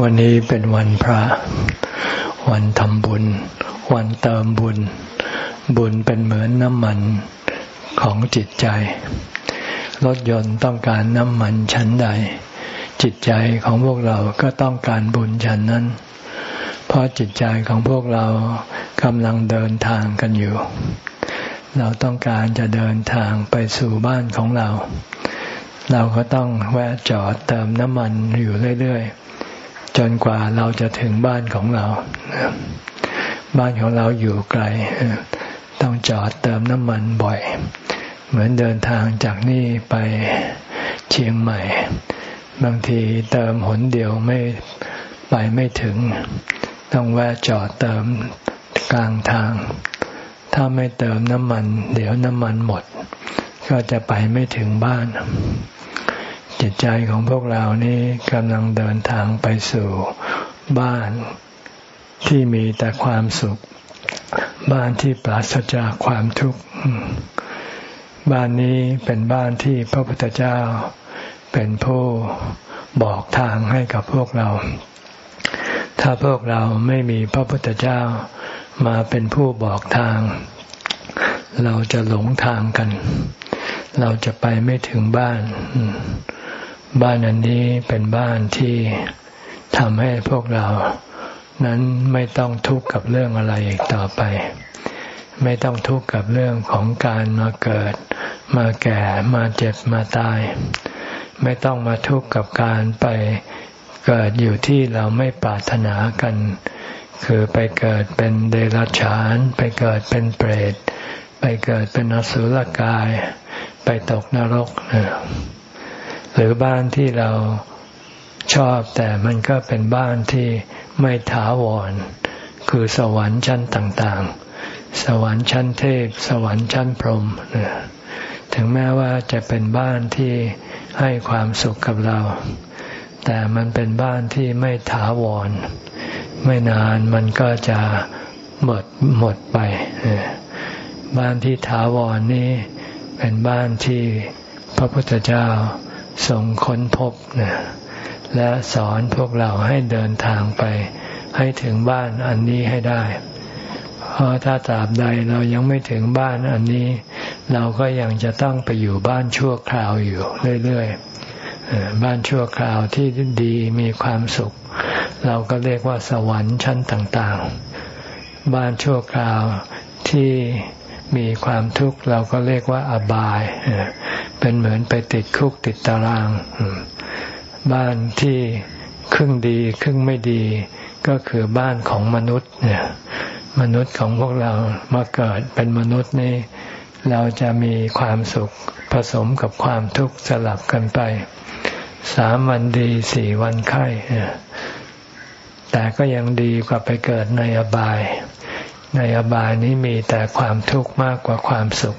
วันนี้เป็นวันพระ วันทำบุญ วันเติมบุญ บุญเป็นเหมือนน้ำมันของจิตใจ รถยนต์ต้องการน้ำมันชั้นใด จิตใจของพวกเราก็ต้องการบุญชั้นนั้น เพราะจิตใจของพวกเรากำลังเดินทางกันอยู่ เราต้องการจะเดินทางไปสู่บ้านของเรา เราก็ต้องแวะจอดเติมน้ำมันอยู่เรื่อยๆ จนกว่าเราจะถึงบ้านของเรา บ้านของเราอยู่ไกล ต้องจอดเติมน้ำมันบ่อย เหมือนเดินทางจากนี่ไปเชียงใหม่ บางทีเติมหนเดียวไม่ไปไม่ถึง ต้องแวะจอดเติมกลางทาง ถ้าไม่เติมน้ำมัน เดี๋ยวน้ำมันหมด ก็จะไปไม่ถึงบ้าน จิตใจของพวกเรานี่กำลังเดินทางไปสู่บ้านที่มีแต่ความสุข บ้านที่ปราศจากความทุกข์ บ้านนี้เป็นบ้านที่พระพุทธเจ้า เป็นผู้บอกทางให้กับพวกเรา ถ้าพวกเราไม่มีพระพุทธเจ้ามาเป็นผู้บอกทาง เราจะหลงทางกัน เราจะไปไม่ถึงบ้าน บ้านอันนี้เป็นบ้านที่ทำให้พวกเรานั้นไม่ต้องทุกข์กับเรื่องอะไรอีกต่อไป ไม่ต้องทุกข์กับเรื่องของการมาเกิด มาแก่มาเจ็บมาตาย ไม่ต้องมาทุกข์กับการไปเกิดอยู่ที่เราไม่ปรารถนากัน คือไปเกิดเป็นเดรัจฉาน ไปเกิดเป็นเปรต ไปเกิดเป็นอสุรกาย ไปตกนรก หรือบ้านที่เราชอบแต่มันก็เป็นบ้านที่ไม่ถาวร คือสวรรค์ชั้นต่างๆ สวรรค์ชั้นเทพ สวรรค์ชั้นพรหมถึงแม้ว่าจะเป็นบ้านที่ให้ความสุขกับเรา แต่มันเป็นบ้านที่ไม่ถาวร ไม่นานมันก็จะหมดหมดไป บ้านที่ถาวรนี้เป็นบ้านที่พระพุทธเจ้า ทรงค้นพบนะและสอนพวกเราให้เดินทางไป ให้ถึงบ้านอันนี้ให้ได้ เพราะถ้าตราบใดเรายังไม่ถึงบ้านอันนี้ เราก็ยังจะต้องไปอยู่บ้านชั่วคราวอยู่เรื่อยๆบ้านชั่วคราวที่ดีมีความสุข เราก็เรียกว่าสวรรค์ชั้นต่างๆ บ้านชั่วคราวที่มีความทุกข์เราก็เรียกว่าอบาย เป็นเหมือนไปติดคุกติดตาราง บ้านที่ครึ่งดีครึ่งไม่ดี ก็คือบ้านของมนุษย์เนี่ยมนุษย์ของพวกเรามาเกิดเป็นมนุษย์นี่เราจะมีความสุขผสมกับความทุกข์สลับกันไป สามวันดีสี่วันไข้แต่ก็ยังดีกว่าไปเกิดในอบาย ในอบายนี้มีแต่ความทุกข์มากกว่าความสุข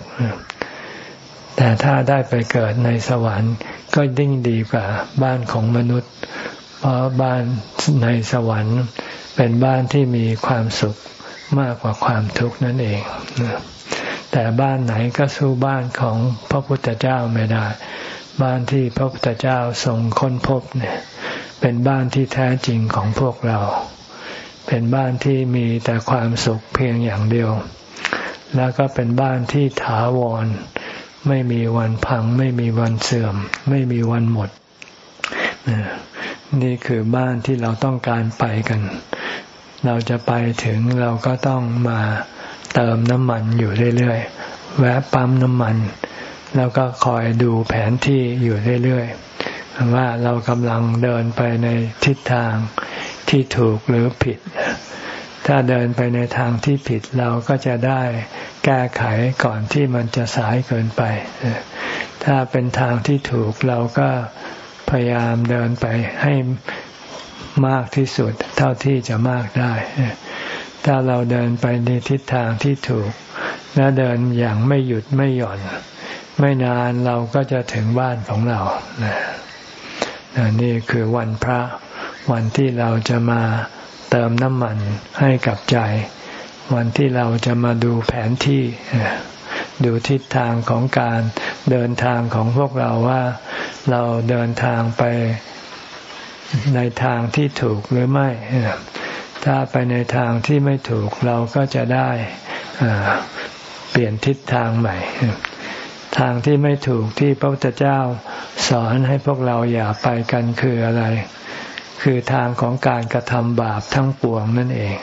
แต่ถ้าได้ไปเกิดในสวรรค์ก็ยิ่งดีกว่าบ้านของมนุษย์ เพราะบ้านในสวรรค์เป็นบ้านที่มีความสุขมากกว่าความทุกข์นั่นเองแต่บ้านไหนก็สู้บ้านของพระพุทธเจ้าไม่ได้ บ้านที่พระพุทธเจ้าทรงค้นพบเนี่ย เป็นบ้านที่แท้จริงของพวกเรา เป็นบ้านที่มีแต่ความสุขเพียงอย่างเดียว แล้วก็เป็นบ้านที่ถาวร ไม่มีวันพัง ไม่มีวันเสื่อม ไม่มีวันหมด นี่คือบ้านที่เราต้องการไปกัน เราจะไปถึงเราก็ต้องมาเติมน้ำมันอยู่เรื่อยๆ แวะปั๊มน้ำมัน แล้วก็คอยดูแผนที่อยู่เรื่อยๆ ว่าเรากำลังเดินไปในทิศทางที่ถูกหรือผิด ถ้าเดินไปในทางที่ผิดเราก็จะได้แก้ไขก่อนที่มันจะสายเกินไป ถ้าเป็นทางที่ถูกเราก็พยายามเดินไปให้มากที่สุด เท่าที่จะมากได้ ถ้าเราเดินไปในทิศทางที่ถูก และเดินอย่างไม่หยุดไม่หย่อน ไม่นานเราก็จะถึงบ้านของเรานี่คือวันพระวันที่เราจะมา ติมน้ำมันให้กับใจ วันที่เราจะมาดูแผนที่ ดูทิศทางของการเดินทางของพวกเราว่าเราเดินทางไปในทางที่ถูกหรือไม่ ถ้าไปในทางที่ไม่ถูกเราก็จะได้เปลี่ยนทิศทางใหม่ ทางที่ไม่ถูกที่พระพุทธเจ้าสอนให้พวกเราอย่าไปกันคืออะไร คือทางของการกระทำบาปทั้งปวงนั่นเอง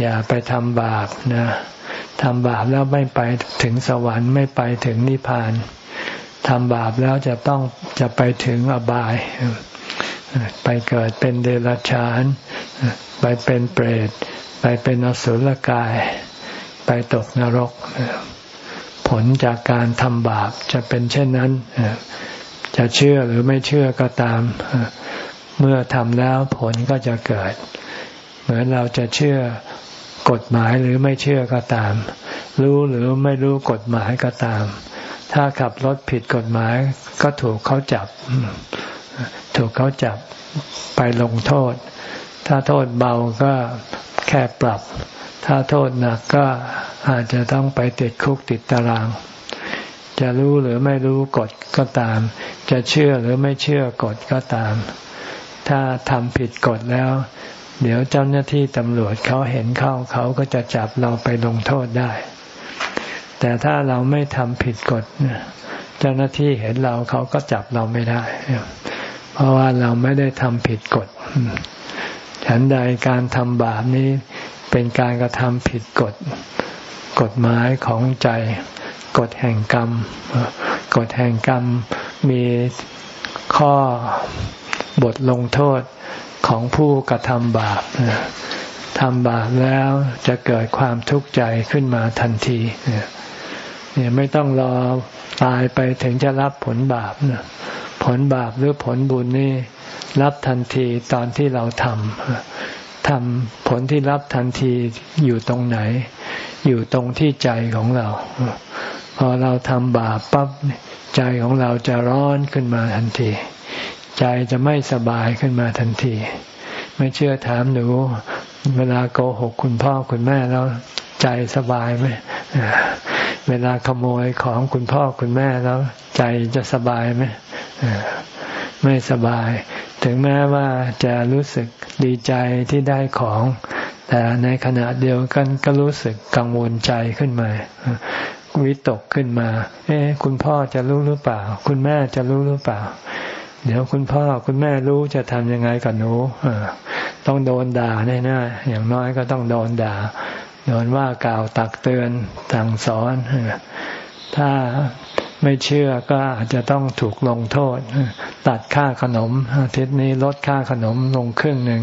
อย่าไปทำบาปนะทำบาปแล้วไม่ไปถึงสวรรค์ไม่ไปถึงนิพพานทำบาปแล้วจะต้องจะไปถึงอบาย ไปเกิดเป็นเดรัจฉาน ไปเป็นเปรต ไปเป็นอสุรกาย ไปตกนรก ผลจากการทำบาปจะเป็นเช่นนั้น จะเชื่อหรือไม่เชื่อก็ตาม เมื่อทำแล้วผลก็จะเกิด เหมือนเราจะเชื่อกฎหมายหรือไม่เชื่อก็ตาม รู้หรือไม่รู้กฎหมายก็ตาม ถ้าขับรถผิดกฎหมายก็ถูกเขาจับ ถูกเขาจับไปลงโทษ ถ้าโทษเบาก็แค่ปรับ ถ้าโทษหนักก็อาจจะต้องไปติดคุกติดตาราง จะรู้หรือไม่รู้กฎก็ตาม จะเชื่อหรือไม่เชื่อกฎก็ตาม ถ้าทำผิดกฎแล้ว เดี๋ยวเจ้าหน้าที่ตำรวจเขาเห็นเข้าเขาก็จะจับเราไปลงโทษได้ แต่ถ้าเราไม่ทำผิดกฎเจ้าหน้าที่เห็นเราเขาก็จับเราไม่ได้ เพราะว่าเราไม่ได้ทำผิดกฎฉันใดการทำบาปนี้เป็นการกระทำผิดกฎ กฎหมายของใจกฎแห่งกรรม กฎแห่งกรรมมีข้อ บทลงโทษของผู้กระทำบาปทำบาปแล้วจะเกิดความทุกข์ใจขึ้นมาทันทีเนี่ยไม่ต้องรอตายไปถึงจะรับผลบาปนะผลบาปหรือผลบุญนี่รับทันทีตอนที่เราทำทำผลที่รับทันทีอยู่ตรงไหน อยู่ตรงที่ใจของเรา พอเราทำบาปปั๊บใจของเราจะร้อนขึ้นมาทันที ใจจะไม่สบายขึ้นมาทันที ไม่เชื่อถามหนู เวลาโกหกคุณพ่อคุณแม่แล้วใจสบายไหมเวลาขโมยของคุณพ่อคุณแม่แล้ว ใจจะสบายไหมไม่สบาย ถึงแม้ว่าจะรู้สึกดีใจที่ได้ของ แต่ในขณะเดียวกันก็รู้สึกกังวลใจขึ้นมาวิตกขึ้นมา เอ๊ะคุณพ่อจะรู้หรือเปล่า คุณแม่จะรู้หรือเปล่า เดี๋ยวคุณพ่อคุณแม่รู้จะทำยังไงกับหนูต้องโดนด่าแน่ๆอย่างน้อยก็ต้องโดนด่า โดนว่ากล่าวตักเตือนสั่งสอนถ้าไม่เชื่อก็อาจจะต้องถูกลงโทษ ตัดค่าขนมอาทิตย์นี้ลดค่าขนมลงครึ่งหนึ่ง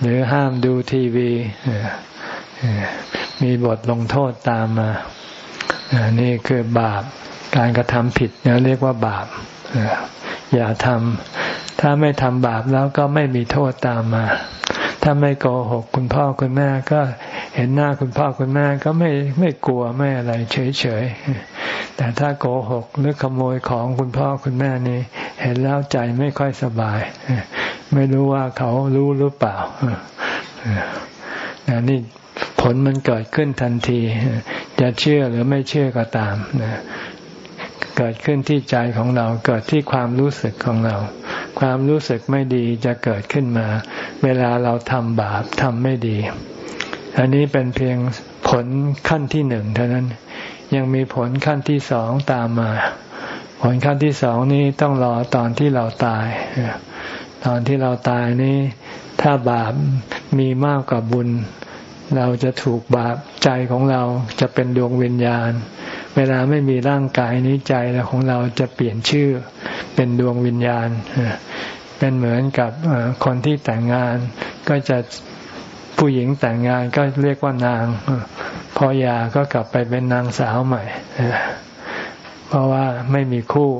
หรือห้ามดูทีวีมีบทลงโทษตามมานี่คือบาปการกระทำผิดเนี่ยเรียกว่าบาป อย่าทำถ้าไม่ทำบาปแล้วก็ไม่มีโทษตามมา ถ้าไม่โกหกคุณพ่อคุณแม่ก็เห็นหน้าคุณพ่อคุณแม่ก็ไม่ไม่กลัวไม่อะไรเฉยเฉยแต่ถ้าโกหกหรือขโมยของคุณพ่อคุณแม่นี่เห็นแล้วใจไม่ค่อยสบาย ไม่รู้ว่าเขารู้หรือเปล่านี่ผลมันเกิดขึ้นทันที จะเชื่อหรือไม่เชื่อก็ตาม เกิดขึ้นที่ใจของเราเกิดที่ความรู้สึกของเรา ความรู้สึกไม่ดีจะเกิดขึ้นมา เวลาเราทำบาปทำไม่ดี อันนี้เป็นเพียงผลขั้นที่หนึ่งเท่านั้น ยังมีผลขั้นที่สองตามมา ผลขั้นที่สองนี้ต้องรอตอนที่เราตาย ตอนที่เราตายนี้ถ้าบาปมีมากกว่าบุญ เราจะถูกบาปใจของเราจะเป็นดวงวิญญาณ เวลาไม่มีร่างกายนี้ใจของเราจะเปลี่ยนชื่อเป็นดวงวิญญาณ เป็นเหมือนกับคนที่แต่งงาน ก็จะผู้หญิงแต่งงานก็เรียกว่านาง พอยาก็กลับไปเป็นนางสาวใหม่ เพราะว่าไม่มีคู่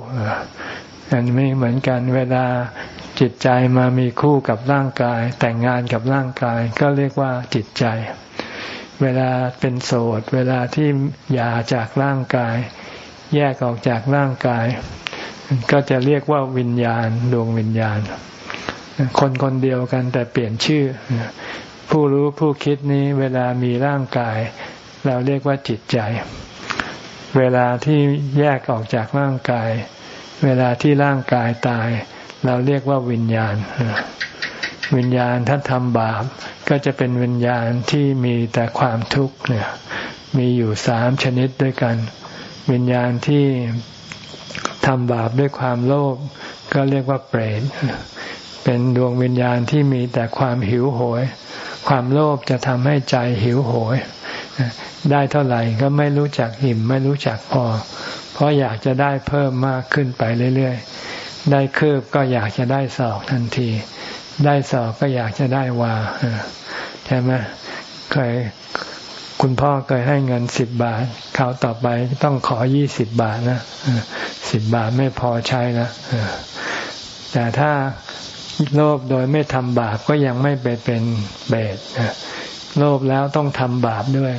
อันไม่เหมือนกันเวลาจิตใจมามีคู่กับร่างกาย แต่งงานกับร่างกาย ก็เรียกว่าจิตใจ เวลาเป็นโสด เวลาที่หย่าจากร่างกาย แยกออกจากร่างกาย ก็จะเรียกว่าวิญญาณดวงวิญญาณ คนคนเดียวกันแต่เปลี่ยนชื่อ ผู้รู้ผู้คิดนี้เวลามีร่างกาย เราเรียกว่าจิตใจ เวลาที่แยกออกจากร่างกาย เวลาที่ร่างกายตาย เราเรียกว่าวิญญาณ วิญญาณถ้าทำบาปก็จะเป็นวิญญาณที่มีแต่ความทุกข์เนี่ยมีอยู่สามชนิดด้วยกัน วิญญาณที่ทำบาปด้วยความโลภก็เรียกว่าเปรตเป็นดวงวิญญาณที่มีแต่ความหิวโหย ความโลภจะทำให้ใจหิวโหย ได้เท่าไหร่ก็ไม่รู้จักหิมไม่รู้จักพอ เพราะอยากจะได้เพิ่มมากขึ้นไปเรื่อยๆ ได้คืบก็อยากจะได้ศอกทันที ได้ศอกก็อยากจะได้วาใช่ไหมเคยคุณพ่อเคยให้เงินสิบบาทคราวต่อไปต้องขอยี่สิบบาทนะสิบบาทไม่พอใช้นะแต่ถ้าโลภโดยไม่ทำบาปก็ยังไม่ไปเป็นเบสโลภแล้วต้องทำบาปด้วย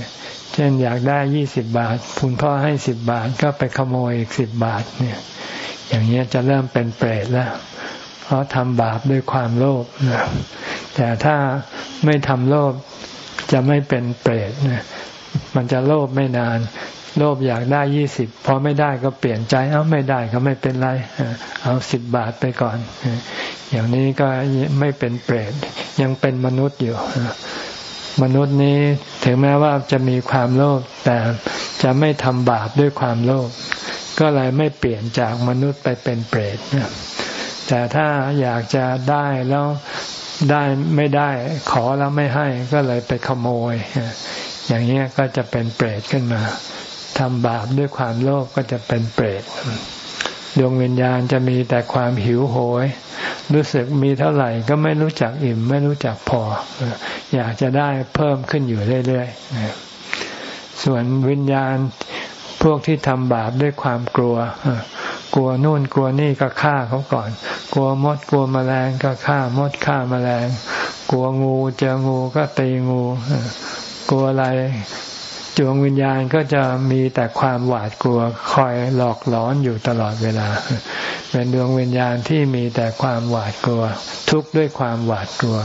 เช่นอยากได้ยี่สิบบาท คุณพ่อให้สิบบาทก็ไปขโมยอีกสิบบาทเนี่ย อย่างนี้จะเริ่มเป็นเปรตแล้ว เพราะทำบาปด้วยความโลภแต่ถ้าไม่ทำโลภจะไม่เป็นเปรตมันจะโลภไม่นาน โลภอยากได้ยี่สิบพอไม่ได้ก็เปลี่ยนใจ เอาไม่ได้ก็ไม่เป็นไร เอาสิบบาทไปก่อน อย่างนี้ก็ไม่เป็นเปรตยังเป็นมนุษย์อยู่มนุษย์นี้ถึงแม้ว่าจะมีความโลภแต่จะไม่ทำบาปด้วยความโลภก็เลยไม่เปลี่ยนจากมนุษย์ไปเป็นเปรต แต่ถ้าอยากจะได้แล้วได้ไม่ได้ขอแล้วไม่ให้ก็เลยไปขโมย อย่างนี้ก็จะเป็นเปรตขึ้นมาทำบาปด้วยความโลภกก็จะเป็นเปรตดวงวิญญาณจะมีแต่ความหิวโหย รู้สึกมีเท่าไหร่ก็ไม่รู้จักอิ่ม ไม่รู้จักพอ อยากจะได้เพิ่มขึ้นอยู่เรื่อยๆส่วนวิญญาณพวกที่ทำบาปด้วยความกลัวกลัวนู่นกลัวนี่ก็ฆ่าเขาก่อน กลัวมดกลัวมแมลงก็ฆ่ามดฆ่ามาแมลง กลัวงูเจองูก็ตีงู กลัวอะไรดวงวิญญาณก็จะมีแต่ความหวาดกลัวคอยหลอกหลอนอยู่ตลอดเวลา เป็นดวงวิญญาณที่มีแต่ความหวาดกลัว ทุกข์ด้วยความหวาดกลัว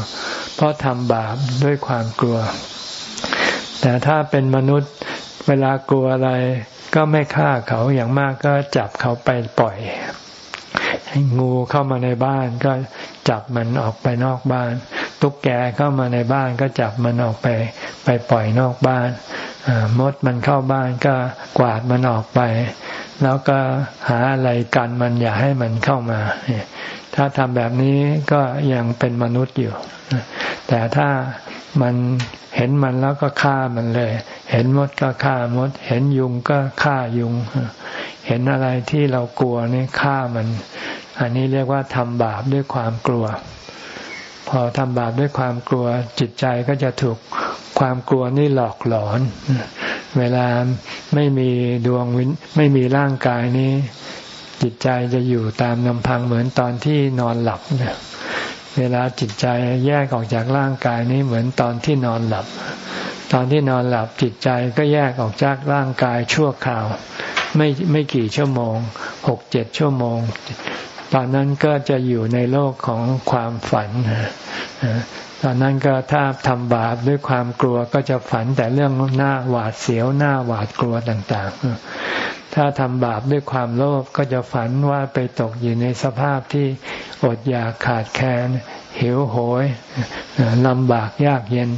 เพราะทำบาปด้วยความกลัว แต่ถ้าเป็นมนุษย์เวลากลัวอะไร ก็ไม่ฆ่าเขาอย่างมากก็จับเขาไปปล่อย งูเข้ามาในบ้านก็จับมันออกไปนอกบ้าน ตุ๊กแกเข้ามาในบ้านก็จับมันออกไป ไปปล่อยนอกบ้านมดมันเข้าบ้านก็กวาดมันออกไป แล้วก็หาอะไรกันมันอย่าให้มันเข้ามา ถ้าทำแบบนี้ก็ยังเป็นมนุษย์อยู่ แต่ถ้ามันเห็นมันแล้วก็ฆ่ามันเลย เห็นมดก็ฆ่ามด เห็นยุงก็ฆ่ายุง เห็นอะไรที่เรากลัวนี่ฆ่ามัน อันนี้เรียกว่าทำบาปด้วยความกลัว พอทำบาปด้วยความกลัว จิตใจก็จะถูกความกลัวนี่หลอกหลอน เวลาไม่มีดวงวิญไม่มีร่างกายนี้ จิตใจจะอยู่ตามลำพังเหมือนตอนที่นอนหลับเนี่ยเวลาจิตใจแยกออกจากร่างกายนี้เหมือนตอนที่นอนหลับ ตอนที่นอนหลับจิตใจก็แยกออกจากร่างกายชั่วคราว ไม่ไม่กี่ชั่วโมงหกเจ็ดชั่วโมง ตอนนั้นก็จะอยู่ในโลกของความฝันตอนนั้นก็ถ้าทำบาปด้วยความกลัวก็จะฝันแต่เรื่องหน้าหวาดเสียวหน้าหวาดกลัวต่างๆ ถ้าทำบาปด้วยความโลภก็จะฝันว่าไปตกอยู่ในสภาพที่อดอยากขาดแคลนหิวโหยลำบากยากเย็น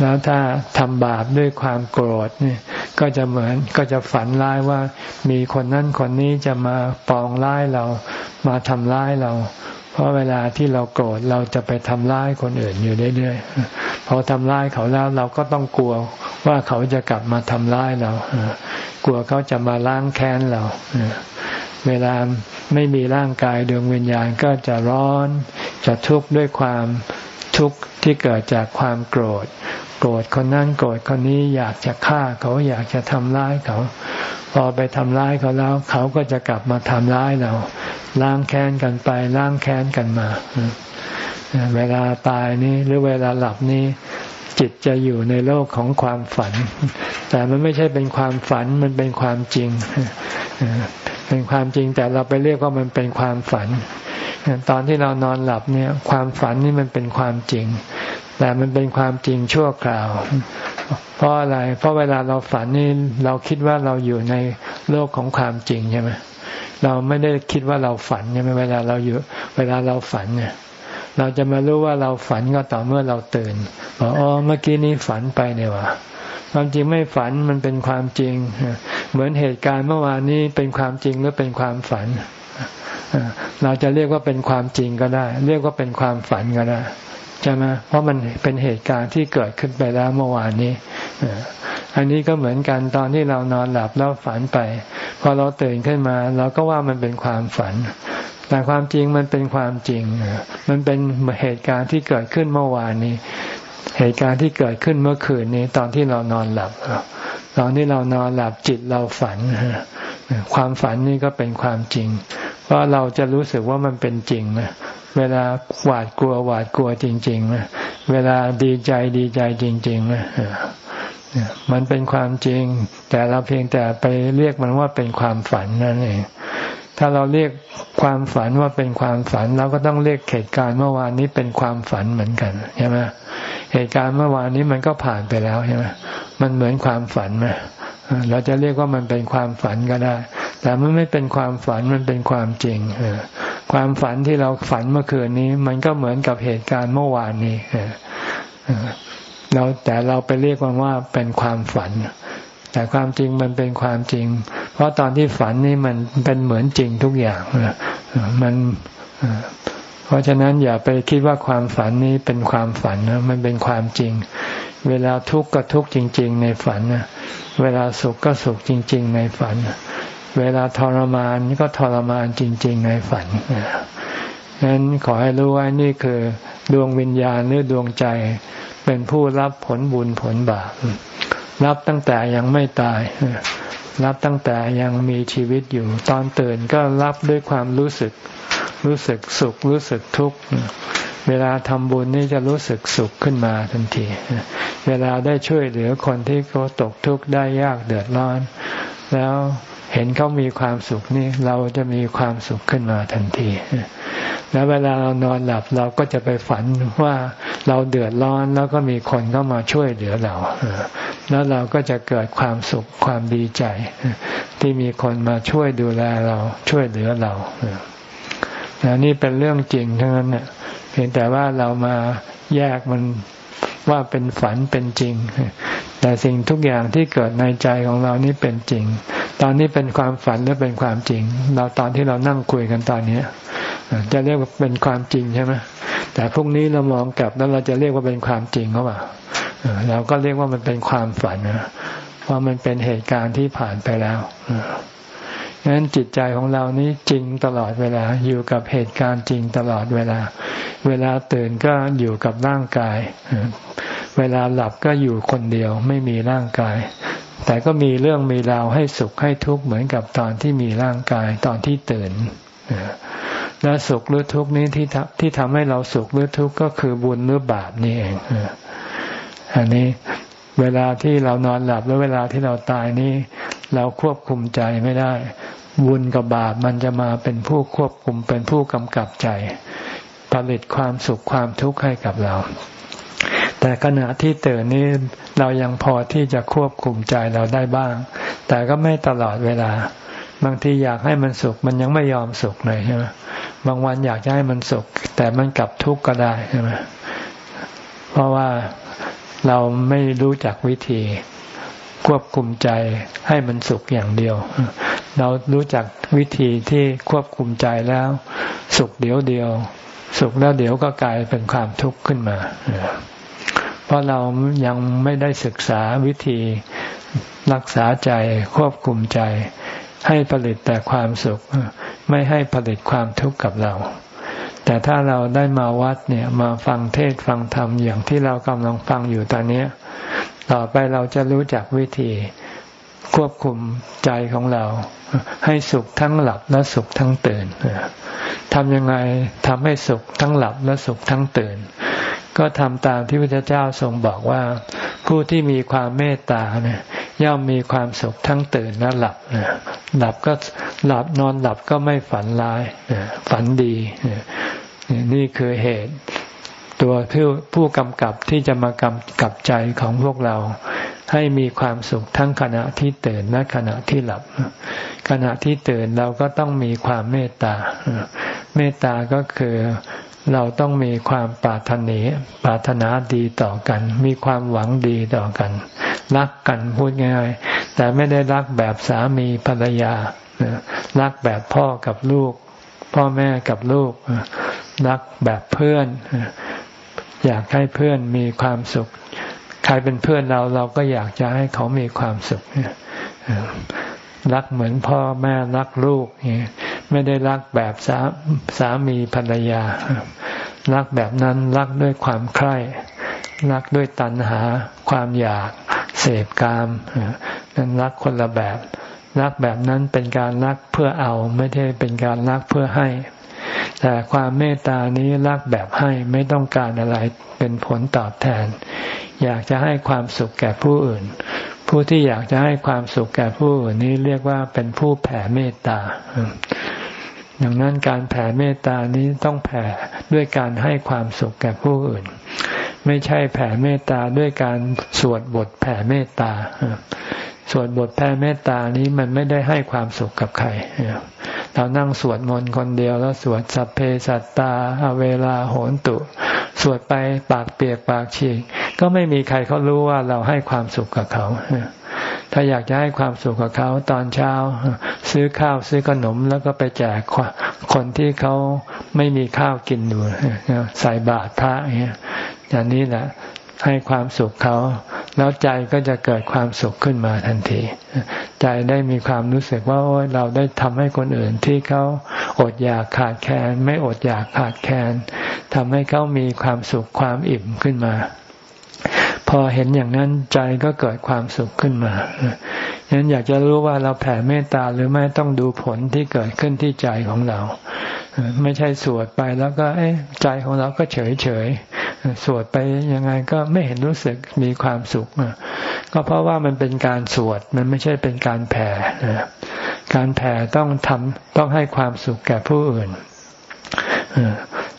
แล้วถ้าทำบาปด้วยความโกรธนี่ ก็จะเหมือนก็จะฝันร้ายว่า มีคนนั้นคนนี้จะมาปองร้ายเรามาทำร้ายเรา เพราะเวลาที่เราโกรธเราจะไปทำร้ายคนอื่นอยู่เรื่อยๆพอทำร้ายเขาแล้วเราก็ต้องกลัวว่าเขาจะกลับมาทำร้ายเรากลัวเขาจะมาล้างแค้นเราเวลาไม่มีร่างกายดวงวิญญาณก็จะร้อน จะทุกข์ด้วยความทุกข์ที่เกิดจากความโกรธ โกรธคนนั้นโกรธคนนี้อยากจะฆ่าเขาอยากจะทำร้ายเขา พอไปทำร้ายเขาแล้ว เขาก็จะกลับมาทำร้ายเราล้างแค้นกันไปล้างแค้นกันมา เวลาตายนี้หรือเวลาหลับนี้จิตจะอยู่ในโลกของความฝัน แต่มันไม่ใช่เป็นความฝันมันเป็นความจริง เป็นความจริงแต่เราไปเรียกว่ามันเป็นความฝัน ตอนที่เรานอนหลับเนี่ย ความฝันนี่มันเป็นความจริง แต่มันเป็นความจริงชั่วคราว เพราะอะไร เพราะเวลาเราฝันนี่เราคิดว่าเราอยู่ในโลกของความจริงใช่ไหมเราไม่ได้คิดว่าเราฝันใช่ไหมเวลาเราอยู่ เวลาเราฝันเนี่ย เราจะมารู้ว่าเราฝันก็ต่อเมื่อเราตื่นบอกอ๋อเมื่อกี้นี้ฝันไปเนี่ยว่ะความจริงไม่ฝันมันเป็นความจริง เหมือนเหตุการณ์เมื่อวานนี้เป็นความจริงหรือเป็นความฝันเราจะเรียกว่าเป็นความจริงก็ได้ เรียกว่าเป็นความฝันก็ได้ ใช่ไหมเพราะมันเป็นเหตุการณ์ที่เกิดขึ้นไปแล้วเมื่อวานนี้อันนี้ก็เหมือนกันตอนที่เรานอนหลับแล้วฝันไป พอเราตื่นขึ้นมาเราก็ว่ามันเป็นความฝัน แต่ความจริงมันเป็นความจริง มันเป็นเหตุการณ์ที่เกิดขึ้นเมื่อวานนี้ เหตุการณ์ที่เกิดขึ้นเมื่อคืนนี้ ตอนที่เรานอนหลับตอนที่เรานอนหลับจิตเราฝัน ความฝันนี่ก็เป็นความจริง เพราะเราจะรู้สึกว่ามันเป็นจริงนะ เวลาหวาดกลัวหวาดกลัวจริง ๆ เวลาดีใจดีใจจริงๆนะมันเป็นความจริง แต่เราเพียงแต่ไปเรียกมันว่าเป็นความฝันนั่นเองถ้าเราเรียกความฝันว่าเป็นความฝัน เราก็ต้องเรียกเหตุการณ์เมื่อวานนี้เป็นความฝันเหมือนกันใช่ไหมเหตุการณ์เมื่อวานนี้มันก็ผ่านไปแล้วใช่ไหมมันเหมือนความฝันไหมเราจะเรียกว่ามันเป็นความฝันก็ได้ แต่มันไม่เป็นความฝันมันเป็นความจริง ความฝันที่เราฝันเมื่อคืนนี้ มันก็เหมือนกับเหตุการณ์เมื่อวานนี้เราแต่เราไปเรียกมันว่าเป็นความฝัน แต่ความจริงมันเป็นความจริง เพราะตอนที่ฝันนี่มันเป็นเหมือนจริงทุกอย่างมันเพราะฉะนั้นอย่าไปคิดว่าความฝันนี้เป็นความฝันนะมันเป็นความจริง เวลาทุกข์ก็ทุกข์จริง ๆ ในฝันนะเวลาสุขก็สุขจริง ๆ ในฝัน เวลาทรมานก็ทรมานจริง ๆ ในฝันนั้นขอให้รู้ว่านี่คือ ดวงวิญญาณหรือดวงใจ เป็นผู้รับผลบุญผลบาปรับตั้งแต่ยังไม่ตาย รับตั้งแต่ยังมีชีวิตอยู่ ตอนตื่นก็รับด้วยความรู้สึก รู้สึกสุข รู้สึกทุกข์เวลาทำบุญนี่จะรู้สึกสุขขึ้นมาทันที เวลาได้ช่วยเหลือคนที่เขาตกทุกข์ได้ยากเดือดร้อน แล้ว เห็นเขามีความสุขนี่เราจะมีความสุขขึ้นมาทันที แล้วเวลาเรานอนหลับเราก็จะไปฝันว่าเราเดือดร้อนแล้วก็มีคนเข้ามาช่วยเหลือเรา แล้วเราก็จะเกิดความสุขความดีใจ ที่มีคนมาช่วยดูแลเราช่วยเหลือเรานนี่เป็นเรื่องจริงทั้งนั้นเนี่ยเพียงแต่ว่าเรามาแยกมันว่าเป็นฝันเป็นจริง แต่สิ่งทุกอย่างที่เกิดในใจของเรานี่เป็นจริง ตอนนี้เป็นความฝันหรือเป็นความจริง เราตอนที่เรานั่งคุยกันตอนนี้จะเรียกว่าเป็นความจริงใช่ไหมแต่พรุ่งนี้เรามองกลับแล้วเราจะเรียกว่าเป็นความจริงเขาเปล่าเราก็เรียกว่ามันเป็นความฝันนะว่ามันเป็นเหตุการณ์ที่ผ่านไปแล้วดังนั้นจิตใจของเรานี้จริงตลอดเวลา อยู่กับเหตุการณ์จริงตลอดเวลา เวลาตื่นก็อยู่กับร่างกาย เวลาหลับก็อยู่คนเดียว ไม่มีร่างกาย แต่ก็มีเรื่องมีราวให้สุขให้ทุกข์เหมือนกับตอนที่มีร่างกายตอนที่ตื่นและสุขหรือทุกข์นี้ที่ที่ทำให้เราสุขหรือทุกข์ก็คือบุญหรือบาปนี่เองอันนี้เวลาที่เรานอนหลับแล้วเวลาที่เราตายนี่เราควบคุมใจไม่ได้ บุญกับบาปมันจะมาเป็นผู้ควบคุมเป็นผู้กำกับใจ ผลิตความสุขความทุกข์ให้กับเรา แต่ขณะที่ตื่นนี้เรายังพอที่จะควบคุมใจเราได้บ้าง แต่ก็ไม่ตลอดเวลา บางทีอยากให้มันสุข มันยังไม่ยอมสุขเลยใช่ไหมบางวันอยากจะให้มันสุข แต่มันกลับทุกข์ก็ได้ใช่ไหมเพราะว่าเราไม่รู้จักวิธีควบคุมใจให้มันสุขอย่างเดียว เรารู้จักวิธีที่ควบคุมใจแล้ว สุขเดียวเดียว สุขแล้วเดี๋ยวก็กลายเป็นความทุกข์ขึ้นมา เพราะเรายังไม่ได้ศึกษาวิธีรักษาใจควบคุมใจ ให้ผลิตแต่ความสุข ไม่ให้ผลิตความทุกข์กับเรา แต่ถ้าเราได้มาวัดเนี่ยมาฟังเทศฟังธรรมอย่างที่เรากำลังฟังอยู่ตอนนี้ต่อไปเราจะรู้จักวิธีควบคุมใจของเรา ให้สุขทั้งหลับและสุขทั้งตื่นทำยังไงทำให้สุขทั้งหลับและสุขทั้งตื่น ก็ทำตามที่พระเจ้าทรงบอกว่า ผู้ที่มีความเมตตาเนี่ยย่อมมีความสุขทั้งตื่นและหลับหลับก็หลับนอนหลับก็ไม่ฝันร้ายฝันดี นี่คือเหตุ ตัวผู้ผู้กำกับที่จะมากำกับใจของพวกเรา ให้มีความสุขทั้งขณะที่ตื่นและขณะที่หลับ ขณะที่ตื่นเราก็ต้องมีความเมตตา เมตตาก็คือ เราต้องมีความปรารถนาปรารถนาดีต่อกัน มีความหวังดีต่อกัน รักกันพูดง่ายๆแต่ไม่ได้รักแบบสามีภรรยารักแบบพ่อกับลูก พ่อแม่กับลูก รักแบบเพื่อน อยากให้เพื่อนมีความสุข ใครเป็นเพื่อนเราเราก็อยากจะให้เขามีความสุขรักเหมือนพ่อแม่รักลูก ไม่ได้รักแบบสาสามีภรรยา รักแบบนั้นรักด้วยความใคร่ รักด้วยตัณหา ความอยาก เสพกามนั้นรักคนละแบบ รักแบบนั้นเป็นการรักเพื่อเอาไม่ได้เป็นการรักเพื่อให้ แต่ความเมตตานี้รักแบบให้ไม่ต้องการอะไรเป็นผลตอบแทน อยากจะให้ความสุขแก่ผู้อื่นผู้ที่อยากจะให้ความสุขแก่ผู้อื่นนี้เรียกว่าเป็นผู้แผ่เมตตา อย่างนั้นการแผ่เมตตานี้ต้องแผ่ด้วยการให้ความสุขแก่ผู้อื่น ไม่ใช่แผ่เมตตาด้วยการสวดบทแผ่เมตตาสวดบทแผ่เมตตานี้มันไม่ได้ให้ความสุขกับใคร เรานั่งสวดมนต์คนเดียวแล้วสวดสัพเพสัตตาอเวลาโหนตุ สวดไปปากเปียกปากฉีกก็ไม่มีใครเขารู้ว่าเราให้ความสุขกับเขา ถ้าอยากจะให้ความสุขกับเขาตอนเช้า ซื้อข้าวซื้อขนมแล้วก็ไปแจกคนที่เขาไม่มีข้าวกินดูใส่บาตรพระอย่างนี้อย่างนี้แหละ ให้ความสุขเขา แล้วใจก็จะเกิดความสุขขึ้นมาทันที ใจได้มีความรู้สึกว่าโอ้เราได้ทำให้คนอื่นที่เขาอดอยากขาดแคลนไม่อดอยากขาดแคลนทำให้เขามีความสุขความอิ่มขึ้นมา พอเห็นอย่างนั้นใจก็เกิดความสุขขึ้นมาฉะนั้นอยากจะรู้ว่าเราแผ่เมตตาหรือไม่ต้องดูผลที่เกิดขึ้นที่ใจของเรา ไม่ใช่สวดไปแล้วก็ใจของเราก็เฉยเฉยสวดไปยังไงก็ไม่เห็นรู้สึกมีความสุขก็เพราะว่ามันเป็นการสวดมันไม่ใช่เป็นการแผ่การแผ่ต้องทำต้องให้ความสุขแก่ผู้อื่น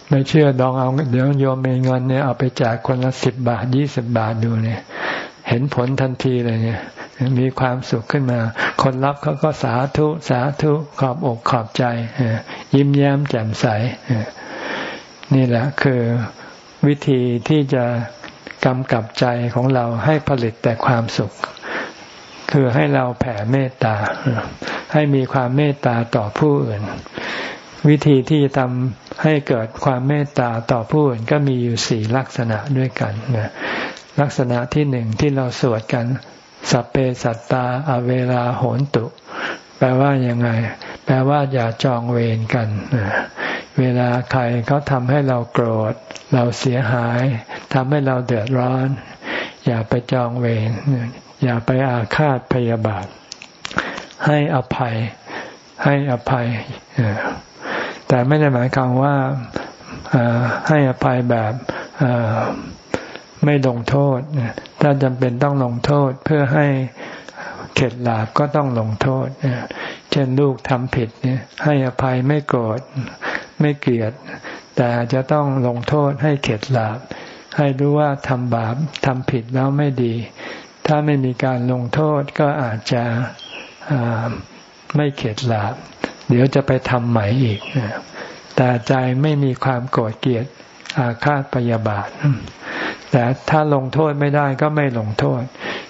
ไม่เชื่อดองเอาเดี๋ยวโยมมีเงินเนี่ยเอาไปแจกคนละสิบบาทยี่สิบบาทดูเนี่ย เห็นผลทันทีเลยเนี่ย มีความสุขขึ้นมา คนรับเขาก็สาธุสาธุขอบอกขอบใจยิ้มแย้มแจ่มใสนี่แหละคือวิธีที่จะกำกับใจของเราให้ผลิตแต่ความสุข คือให้เราแผ่เมตตา ให้มีความเมตตาต่อผู้อื่น วิธีที่จะทำให้เกิดความเมตตาต่อผู้อื่นก็มีอยู่สี่ลักษณะด้วยกันนะลักษณะที่หนึ่งที่เราสวดกัน สัพเพสัตตาอเวลาโหนตุ แปลว่ายังไง แปลว่าอย่าจองเวรกัน เวลาใครเขาทำให้เราโกรธ เราเสียหายทำให้เราเดือดร้อน อย่าไปจองเวรอย่าไปอาฆาตพยาบาท ให้อภัย ให้อภัย แต่ไม่ได้หมายความว่าให้อภัยแบบไม่ลงโทษ ถ้าจำเป็นต้องลงโทษเพื่อให้เข็ดหลาบก็ต้องลงโทษ เช่นลูกทำผิดเนี่ยให้อภัยไม่โกรธไม่เกลียด แต่จะต้องลงโทษให้เข็ดหลาบ ให้รู้ว่าทำบาปทำผิดแล้วไม่ดี ถ้าไม่มีการลงโทษก็อาจจะไม่เข็ดหลาบ เดี๋ยวจะไปทำใหม่อีก แต่ใจไม่มีความโกรธเกลียดอาฆาตปยาบาท แต่ถ้าลงโทษไม่ได้ก็ไม่ลงโทษ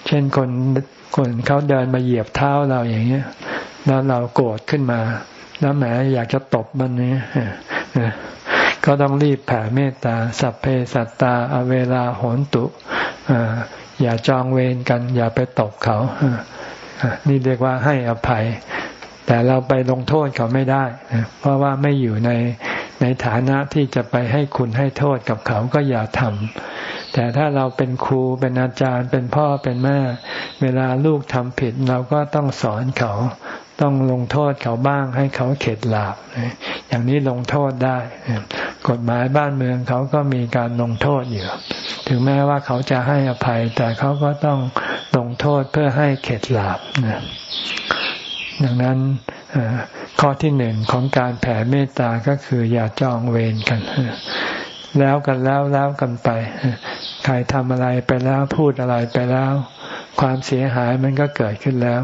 เช่นคนคนเขาเดินมาเหยียบเท้าเราอย่างเงี้ย แล้วเราโกรธขึ้นมา แล้วแหมอยากจะตบมันเนี้ก็ต้องรีบแผ่เมตตา สัพเพสัตตา อเวลาโหนตุอย่าจองเวรกัน อย่าไปตบเขานี่เรียกว่าให้อภัย แต่เราไปลงโทษเขาไม่ได้ เพราะว่าไม่อยู่ในในฐานะที่จะไปให้คุณให้โทษกับเขาก็อย่าทำแต่ถ้าเราเป็นครูเป็นอาจารย์เป็นพ่อเป็นแม่ เวลาลูกทำผิดเราก็ต้องสอนเขา ต้องลงโทษเขาบ้างให้เขาเข็ดหลาบอย่างนี้ลงโทษได้ กฎหมายบ้านเมืองเขาก็มีการลงโทษอยู่ ถึงแม้ว่าเขาจะให้อภัย แต่เขาก็ต้องลงโทษเพื่อให้เข็ดหลาบ ดังนั้นข้อที่หนึ่งของการแผ่เมตตาก็คืออย่าจองเวรกัน แล้วกันแล้วแล้วกันไป ใครทำอะไรไปแล้วพูดอะไรไปแล้ว ความเสียหายมันก็เกิดขึ้นแล้ว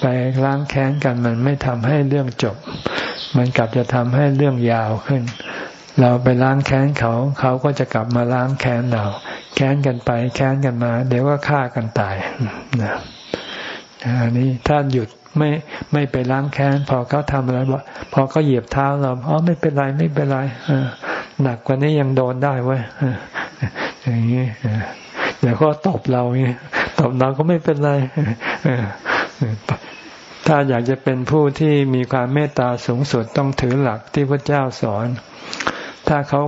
ไปล้างแค้นกันมันไม่ทำให้เรื่องจบ มันกลับจะทำให้เรื่องยาวขึ้น เราไปล้างแค้นเขา เขาก็จะกลับมาล้างแค้นเรา แค้นกันไป แค้นกันมา เดี๋ยวก็ฆ่ากันตายนะอันนี้ถ้าหยุด ไม่ไม่ไปล้างแค้นพอเขาทำอะไรบพอเขาเหยียบเท้าเราอ๋อไม่เป็นไรไม่เป็นไรหนักกว่านี้ยังโดนได้เว้ยอย่างนี้เดี๋ยวก็ตบเราเงี้ยตบเราก็ไม่เป็นไรถ้าอยากจะเป็นผู้ที่มีความเมตตาสูงสุดต้องถือหลักที่พระเจ้าสอน ถ้าเขา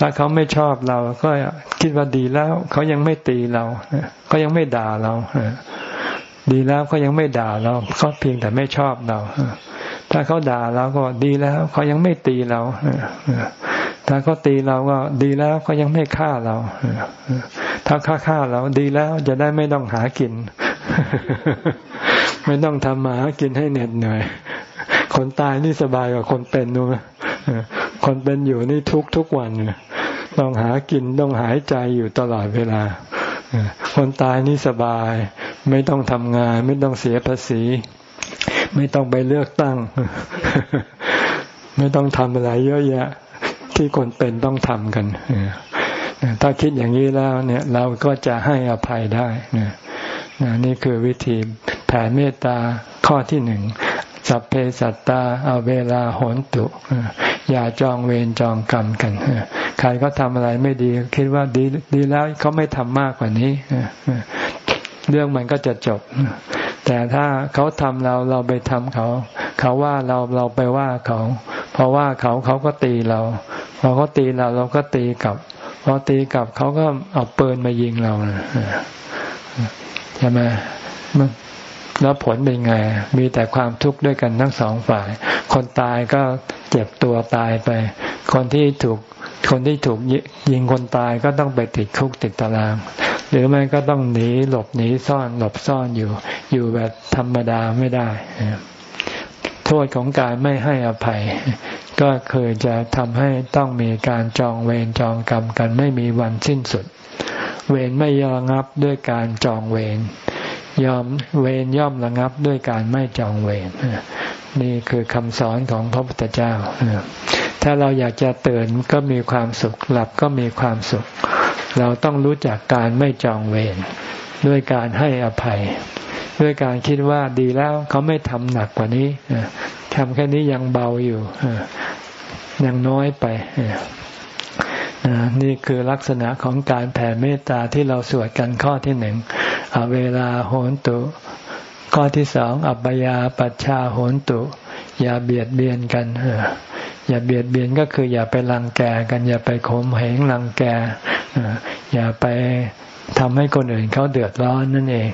ถ้าเขาไม่ชอบเราก็คิดว่าดีแล้ว เขายังไม่ตีเราเขายังไม่ด่าเรา ดีแล้วเขายังไม่ด่าเราเขาเพียงแต่ไม่ชอบเราถ้าเขาด่าเราก็ดีแล้วเขายังไม่ตีเราถ้าเขาตีเราก็ดีแล้วเขายังไม่ฆ่าเราถ้าฆ่าฆ่าเราดีแล้วจะได้ไม่ต้องหากิน ไม่ต้องทำมาหากินให้เหน็ดเหนื่อยคนตายนี่สบายกว่าคนเป็นดูไหมคนเป็นอยู่นี่ทุกทุกวันต้องหากินต้องหายใจอยู่ตลอดเวลาคนตายนี่สบาย ไม่ต้องทำงาน ไม่ต้องเสียภาษี ไม่ต้องไปเลือกตั้ง ไม่ต้องทำอะไรเยอะแยะ ที่คนเป็นต้องทำกันถ้าคิดอย่างนี้แล้วเนี่ย เราก็จะให้อภัยได้นี่คือวิธีแผ่เมตตาข้อที่หนึ่งสัพเพสัตตาเอาเวลาโหนตุ อย่าจองเวรจองกรรมกัน ใครก็ทำอะไรไม่ดี คิดว่าดีดีแล้วเขาไม่ทำมากกว่านี้ เรื่องมันก็จะจบ แต่ถ้าเขาทำเราเราไปทำเขา เขาว่าเราเราไปว่าเขาเพราะว่าเขาเขาก็ตีเรา พอเขาตีเราเราก็ตีกลับ พอตีกลับเขาก็เอาปืนมายิงเราใช่ไหมแล้วผลเป็นไง มีแต่ความทุกข์ด้วยกันทั้งสองฝ่าย คนตายก็เจ็บตัวตายไป คนที่ถูก คนที่ถูกยิงคนตายก็ต้องไปติดคุกติดตาราง หรือไม่ก็ต้องหนีหลบหนีซ่อนหลบซ่อนอยู่ อยู่แบบธรรมดาไม่ได้ โทษของการไม่ให้อภัย ก็เคยจะทำให้ต้องมีการจองเวรจองกรรมกันไม่มีวันสิ้นสุด เวรไม่ยอมงับด้วยการจองเวรยอมเวรย่อมระงับด้วยการไม่จองเวรนี่คือคำสอนของพระพุทธเจ้า ถ้าเราอยากจะตื่นก็มีความสุขหลับก็มีความสุข เราต้องรู้จักการไม่จองเวรด้วยการให้อภัย ด้วยการคิดว่าดีแล้วเขาไม่ทำหนักกว่านี้ทำแค่นี้ยังเบาอยู่ยังน้อยไปนี่คือลักษณะของการแผ่เมตตาที่เราสวดกันข้อที่หนึ่งเวลาโหนตุ ข้อที่สองอัปยาปัชชาโหนตุ อย่าเบียดเบียนกัน อย่าเบียดเบียนก็คืออย่าไปรังแกกัน อย่าไปข่มเหงรังแกอย่าไปทำให้คนอื่นเขาเดือดร้อนนั่นเอง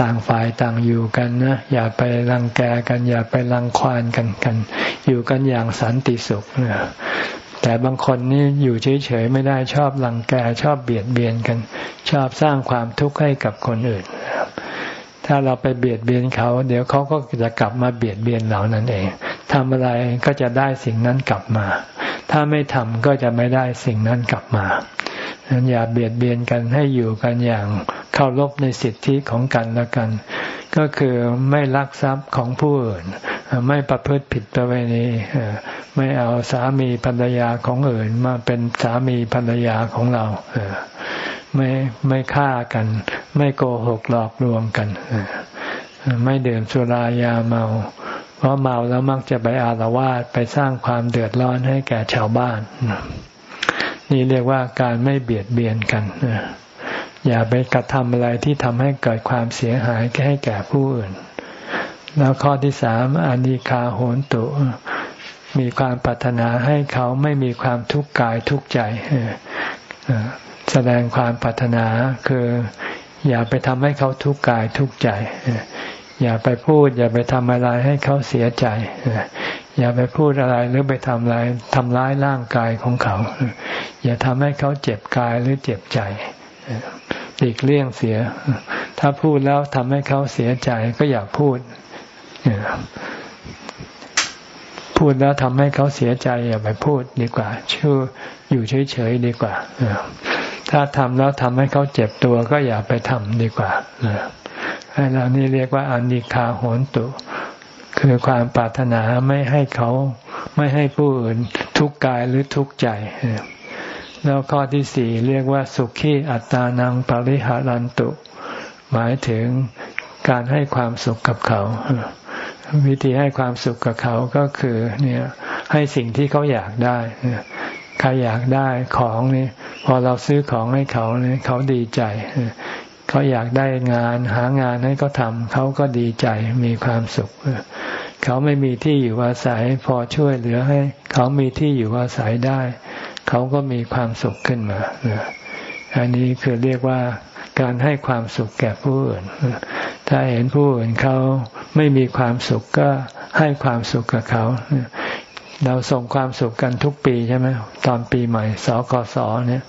ต่างฝ่ายต่างอยู่กันนะ อย่าไปรังแกกัน อย่าไปรังควานกันกัน อยู่กันอย่างสันติสุขแต่บางคนนี่อยู่เฉยๆไม่ได้ชอบรังแกชอบเบียดเบียนกัน ชอบสร้างความทุกข์ให้กับคนอื่น ถ้าเราไปเบียดเบียนเขา เดี๋ยวเขาก็จะกลับมาเบียดเบียนเรานั่นเองทำอะไรก็จะได้สิ่งนั้นกลับมา ถ้าไม่ทำก็จะไม่ได้สิ่งนั้นกลับมานั้นอย่าเบียดเบียนกันให้อยู่กันอย่างเคารพในสิทธิของกันและกัน ก็คือไม่ลักทรัพย์ของผู้อื่น ไม่ประพฤติผิดประเวณีไม่เอาสามีภรรยาของอื่นมาเป็นสามีภรรยาของเรา ไม่ไม่ฆ่ากัน ไม่โกหกหลอกลวงกัน ไม่ดื่มสุรายาเมา เพราะเมาแล้วมักจะไปอาละวาดไปสร้างความเดือดร้อนให้แก่ชาวบ้าน นี่เรียกว่าการไม่เบียดเบียนกันอย่าไปกระทำอะไรที่ทำให้เกิดความเสียหายให้แก่ผู้อื่น แล้วข้อที่สามอนิคาโหนตุ มีความปรารถนาให้เขาไม่มีความทุกข์กายทุกข์ใจ แสดงความปรารถนาคืออย่าไปทำให้เขาทุกข์กายทุกข์ใจ อย่าไปพูด อย่าไปทำอะไรให้เขาเสียใจ อย่าไปพูดอะไรหรือไปทำอะไรทำร้ายร่างกายของเขา อย่าทำให้เขาเจ็บกายหรือเจ็บใจหลีกเลี่ยงเสีย ถ้าพูดแล้วทำให้เขาเสียใจก็อย่าพูด พูดแล้วทำให้เขาเสียใจ อย่าไปพูดดีกว่าชื่ออยู่เฉยๆดีกว่า ถ้าทำแล้วทำให้เขาเจ็บตัวก็อย่าไปทำดีกว่าให้เรานี่เรียกว่าอนิคาโหนตุ คือความปรารถนาไม่ให้เขาไม่ให้ผู้อื่นทุกข์กายหรือทุกข์ใจ แล้วข้อที่สี่เรียกว่าสุขีอัตานังปริหารันตุ หมายถึงการให้ความสุขกับเขา วิธีให้ความสุขกับเขาก็คือเนี่ยให้สิ่งที่เขาอยากได้ ใครอยากได้ของนี่พอเราซื้อของให้เขาเนี่ยเขาดีใจ เขาอยากได้งานหางานให้เขาทำเขาก็ดีใจมีความสุข เขาไม่มีที่อยู่อาศัยพอช่วยเหลือให้ เขามีที่อยู่อาศัยได้ เขาก็มีความสุขขึ้นมาอันนี้คือเรียกว่าการให้ความสุขแก่ผู้อื่น ถ้าเห็นผู้อื่นเขาไม่มีความสุขก็ให้ความสุขกับเขา เราส่งความสุขกันทุกปีใช่ไหมตอนปีใหม่สกศเนี่ย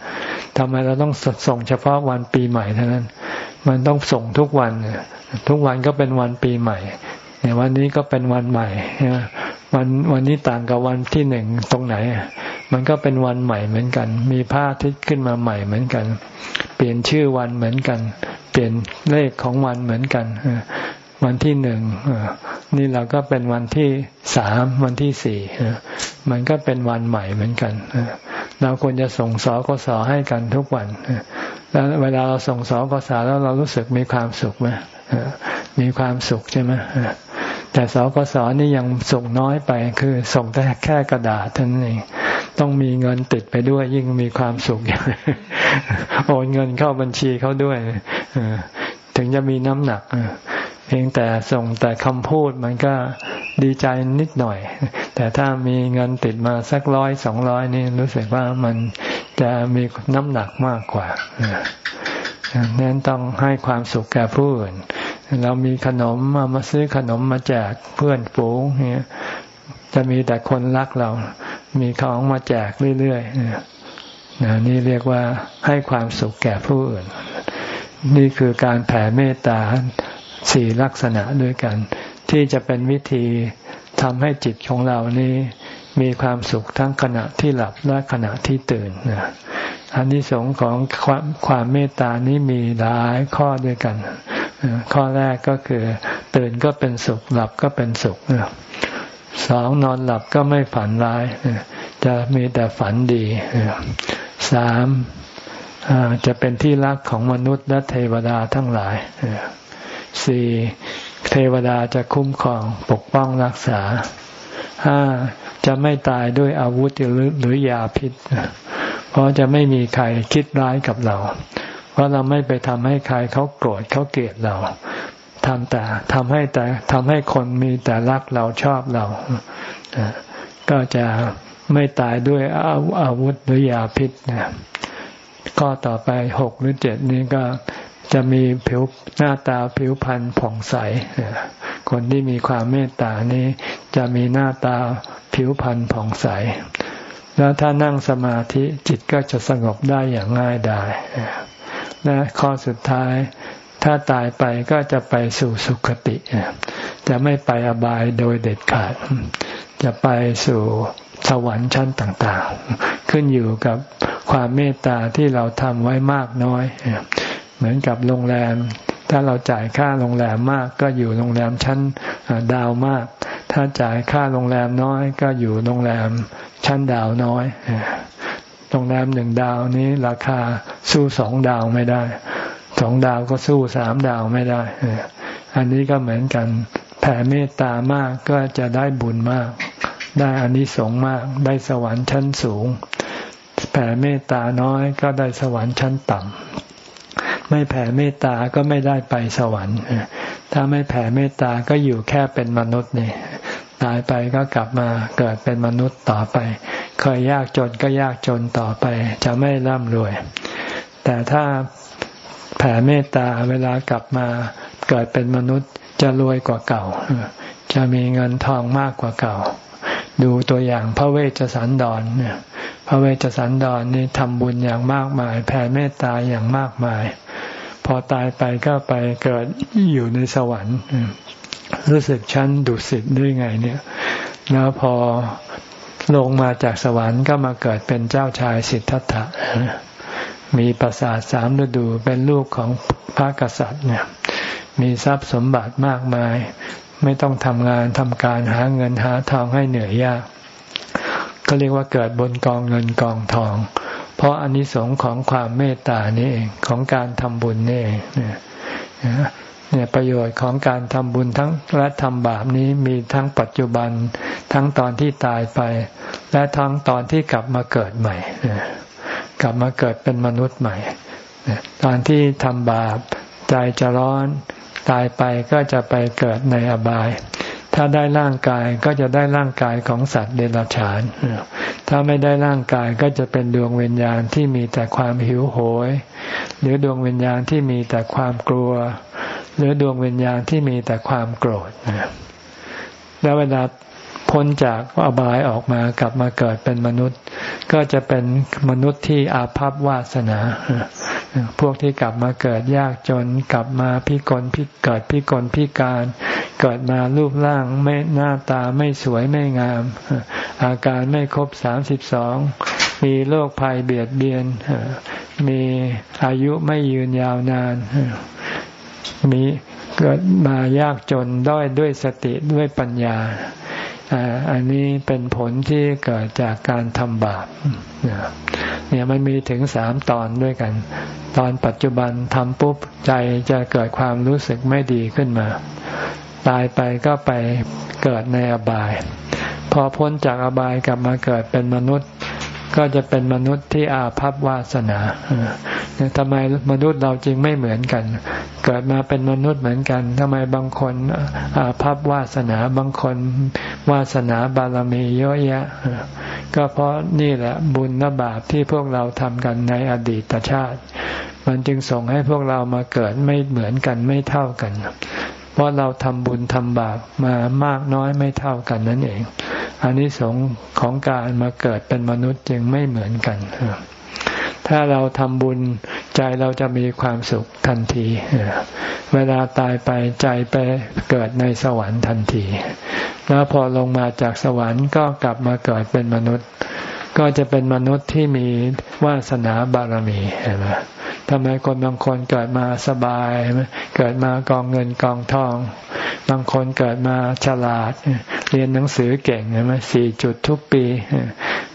ทำไมเราต้องส่งเฉพาะวันปีใหม่เท่านั้น มันต้องส่งทุกวัน ทุกวันก็เป็นวันปีใหม่เนี่ยวันนี้ก็เป็นวันใหม่วันวันนี้ต่างกับวันที่หนึ่งตรงไหน มันก็เป็นวันใหม่เหมือนกัน มีพระอาทิตย์ขึ้นมาใหม่เหมือนกัน เปลี่ยนชื่อวันเหมือนกัน เปลี่ยนเลขของวันเหมือนกัน วันที่หนึ่งนี่เราก็เป็นวันที่สามวันที่สี่มันก็เป็นวันใหม่เหมือนกันเราควรจะส่งสอกสอให้กันทุกวันแล้วเวลาเราส่งสอกสอแล้วเรารู้สึกมีความสุขไหมมีความสุขใช่ไหมแต่สกสนี่ยังส่งน้อยไป คือส่งแต่แค่กระดาษเท่านั้นเองต้องมีเงินติดไปด้วย ยิ่งมีความสุขอย่งโอนเงินเข้าบัญชีเขาด้วยถึงจะมีน้ำหนัก เพียงแต่ส่งแต่คำพูดมันก็ดีใจนิดหน่อย แต่ถ้ามีเงินติดมาสักร้อยสองร้อยนี่รู้สึกว่ามันจะมีน้ำหนักมากกว่านั้นต้องให้ความสุขแก่ผู้อื่น เรามีขนมมามาซื้อขนมมาแจกเพื่อนฝูงเนี่ยจะมีแต่คนรักเรา มีของมาแจกเรื่อยๆนี่เรียกว่าให้ความสุขแก่ผู้อื่น นี่คือการแผ่เมตตา สี่ลักษณะด้วยกัน ที่จะเป็นวิธีทำให้จิตของเรานี้ มีความสุขทั้งขณะที่หลับและขณะที่ตื่นนะอันที่สงของความความเมตตานี้มีหลายข้อด้วยกัน ข้อแรกก็คือ ตื่นก็เป็นสุขหลับก็เป็นสุขสองนอนหลับก็ไม่ฝันร้าย จะมีแต่ฝันดีสามจะเป็นที่รักของมนุษย์และเทวดาทั้งหลาย สี่เทวดาจะคุ้มครองปกป้องรักษาห้าจะไม่ตายด้วยอาวุธหรือยาพิษ เพราะจะไม่มีใครคิดร้ายกับเรา เพราะเราไม่ไปทำให้ใครเขาโกรธเขาเกลียดเราทำแต่ทำให้แต่ทำให้คนมีแต่รักเราชอบเรา ก็จะไม่ตายด้วยอาวุธหรือยาพิษนะก็ต่อไปหกหรือเจ็ดนี้ก็ จะมีผิวหน้าตาผิวพรรณผ่องใส คนที่มีความเมตตานี้ จะมีหน้าตาผิวพรรณผ่องใส แล้วถ้านั่งสมาธิจิตก็จะสงบได้อย่างง่ายดายและข้อสุดท้าย ถ้าตายไปก็จะไปสู่สุคติ จะไม่ไปอบายโดยเด็ดขาด จะไปสู่สวรรค์ชั้นต่าง ๆ ขึ้นอยู่กับความเมตตาที่เราทำไว้มากน้อย เหมือนกับโรงแรม ถ้าเราจ่ายค่าโรงแรมมากก็อยู่โรงแรมชั้นดาวมาก ถ้าจ่ายค่าโรงแรมน้อยก็อยู่โรงแรมชั้นดาวน้อยโรงแรมหนึ่งดาวนี้ราคาสู้สองดาวไม่ได้สองดาวก็สู้สามดาวไม่ได้ อันนี้ก็เหมือนกันแผ่เมตตามากก็จะได้บุญมาก ได้อานิสงส์มาก ได้สวรรค์ชั้นสูง แผ่เมตตาน้อยก็ได้สวรรค์ชั้นต่ำ ไม่แผ่เมตตาก็ไม่ได้ไปสวรรค์ ถ้าไม่แผ่เมตตาก็อยู่แค่เป็นมนุษย์นี่ตายไปก็กลับมาเกิดเป็นมนุษย์ต่อไป เคยยากจนก็ยากจนต่อไป จะไม่ร่ำรวย แต่ถ้าแผ่เมตตาเวลากลับมาเกิดเป็นมนุษย์จะรวยกว่าเก่า จะมีเงินทองมากกว่าเก่า ดูตัวอย่างพระเวชสันดรเนี่ยพระเวชสันดรนี่ทำบุญอย่างมากมาย แผ่เมตตาอย่างมากมาย พอตายไปก็ไปเกิดอยู่ในสวรรค์รู้สึกชั้นดุสิตด้วยไงเนี่ย แล้วพอลงมาจากสวรรค์ก็มาเกิดเป็นเจ้าชายสิทธัตถะ มีปราสาทสามฤดูเป็นลูกของพระกษัตริย์เนี่ย มีทรัพย์สมบัติมากมาย ไม่ต้องทำงานทำการหาเงินหาทองให้เหนื่อยยาก ก็เรียกว่าเกิดบนกองเงินกองทอง เพราะอนนิสงส์ของความเมตตานี่เองของการทำบุญนี่เองเนี่ยประโยชน์ของการทำบุญทั้งและทำบาปนี้มีทั้งปัจจุบัน ทั้งตอนที่ตายไป และทั้งตอนที่กลับมาเกิดใหม่กลับมาเกิดเป็นมนุษย์ใหม่ตอนที่ทำบาปใจจะร้อนตายไปก็จะไปเกิดในอบาย ถ้าได้ร่างกายก็จะได้ร่างกายของสัตว์เดรัจฉาน ถ้าไม่ได้ร่างกายก็จะเป็นดวงวิญญาณที่มีแต่ความหิวโหย หรือดวงวิญญาณที่มีแต่ความกลัว หรือดวงวิญญาณที่มีแต่ความโกรธแล้วเวลาพ้นจากอบายออกมากลับมาเกิดเป็นมนุษย์ ก็จะเป็นมนุษย์ที่อาภัพวาสนา พวกที่กลับมาเกิดยากจน กลับมาพิกลพิเกิดพิกลพิการ เกิดมารูปร่างไม่หน้าตาไม่สวยไม่งาม อาการไม่ครบสามสิบสองมีโรคภัยเบียดเบียน มีอายุไม่ยืนยาวนาน มีเกิดมายากจนด้อยด้วยสติด้วยปัญญา อันนี้เป็นผลที่เกิดจากการทำบาป เนี่ยมันมีถึงสามตอนด้วยกัน ตอนปัจจุบันทำปุ๊บใจจะเกิดความรู้สึกไม่ดีขึ้นมา ตายไปก็ไปเกิดในอบาย พอพ้นจากอบายกลับมาเกิดเป็นมนุษย์ ก็จะเป็นมนุษย์ที่อาภัพวาสนาทำไมมนุษย์เราจริงไม่เหมือนกัน เกิดมาเป็นมนุษย์เหมือนกันทำไมบางคนอาภัพวาสนาบางคนวาสนาบารมีเยอะแยะ ก็เพราะนี่แหละบุญและบาปที่พวกเราทำกันในอดีตชาติ มันจึงส่งให้พวกเรามาเกิดไม่เหมือนกันไม่เท่ากัน เพราะเราทำบุญทำบาปมามากน้อยไม่เท่ากันนั่นเองอันนี้สงของการมาเกิดเป็นมนุษย์จึงไม่เหมือนกัน ถ้าเราทำบุญใจเราจะมีความสุขทันที เวลาตายไปใจไปเกิดในสวรรค์ทันที แล้วพอลงมาจากสวรรค์ก็กลับมาเกิดเป็นมนุษย์ ก็จะเป็นมนุษย์ที่มีวาสนาบารมีเห็นไหมทำไมคนบางคนเกิดมาสบาย เกิดมากองเงินกองทอง บางคนเกิดมาฉลาด เรียนหนังสือเก่งใช่ไหมสี่จุดทุกปี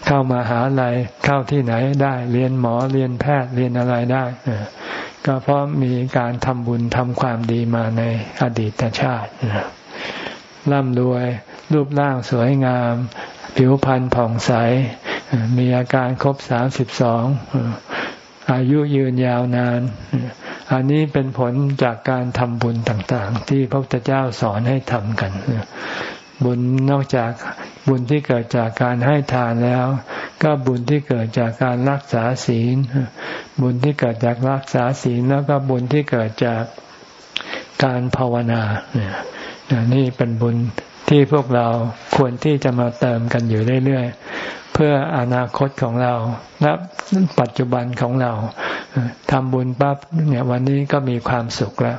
เข้ามาหาลัยเข้าที่ไหนได้ เรียนหมอเรียนแพทย์เรียนอะไรได้ ก็เพราะมีการทำบุญทำความดีมาในอดีตชาติร่ำรวยรูปร่างสวยงาม ผิวพรรณผ่องใส มีอาการครบสามสิบสองอายุยืนยาวนาน อันนี้เป็นผลจากการทำบุญต่างๆ ที่พระพุทธเจ้าสอนให้ทำกัน บุญนอกจากบุญที่เกิดจากการให้ทานแล้ว ก็บุญที่เกิดจากการรักษาศีล บุญที่เกิดจากรักษาศีลแล้วก็บุญที่เกิดจากการภาวนาเนี่ยนี่เป็นบุญที่พวกเราควรที่จะมาเติมกันอยู่เรื่อยๆ เพื่ออนาคตของเราและปัจจุบันของเราทำบุญปั๊บเนี่ยวันนี้ก็มีความสุขแล้ว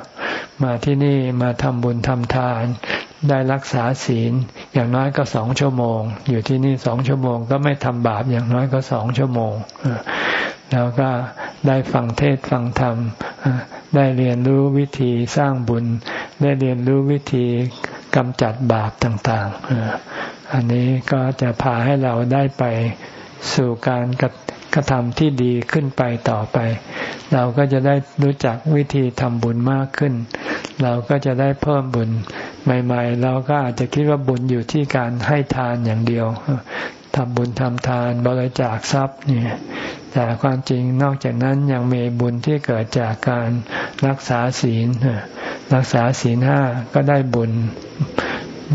มาที่นี่มาทำบุญทำทาน ได้รักษาศีล อย่างน้อยก็สองชั่วโมง อยู่ที่นี่สองชั่วโมง ก็ไม่ทำบาปอย่างน้อยก็สองชั่วโมง แล้วก็ได้ฟังเทศฟังธรรม ได้เรียนรู้วิธีสร้างบุญ ได้เรียนรู้วิธีกำจัดบาปต่าง ๆ อันนี้ก็จะพาให้เราได้ไปสู่การกระกระทำที่ดีขึ้นไปต่อไป เราก็จะได้รู้จักวิธีทำบุญมากขึ้น เราก็จะได้เพิ่มบุญใหม่ ๆ เราก็อาจจะคิดว่าบุญอยู่ที่การให้ทานอย่างเดียวทำบุญทำทานบริจาคทรัพย์เนี่ยแต่ความจริงนอกจากนั้นยังมีบุญที่เกิดจากการรักษาศีล รักษาศีลห้าก็ได้บุญ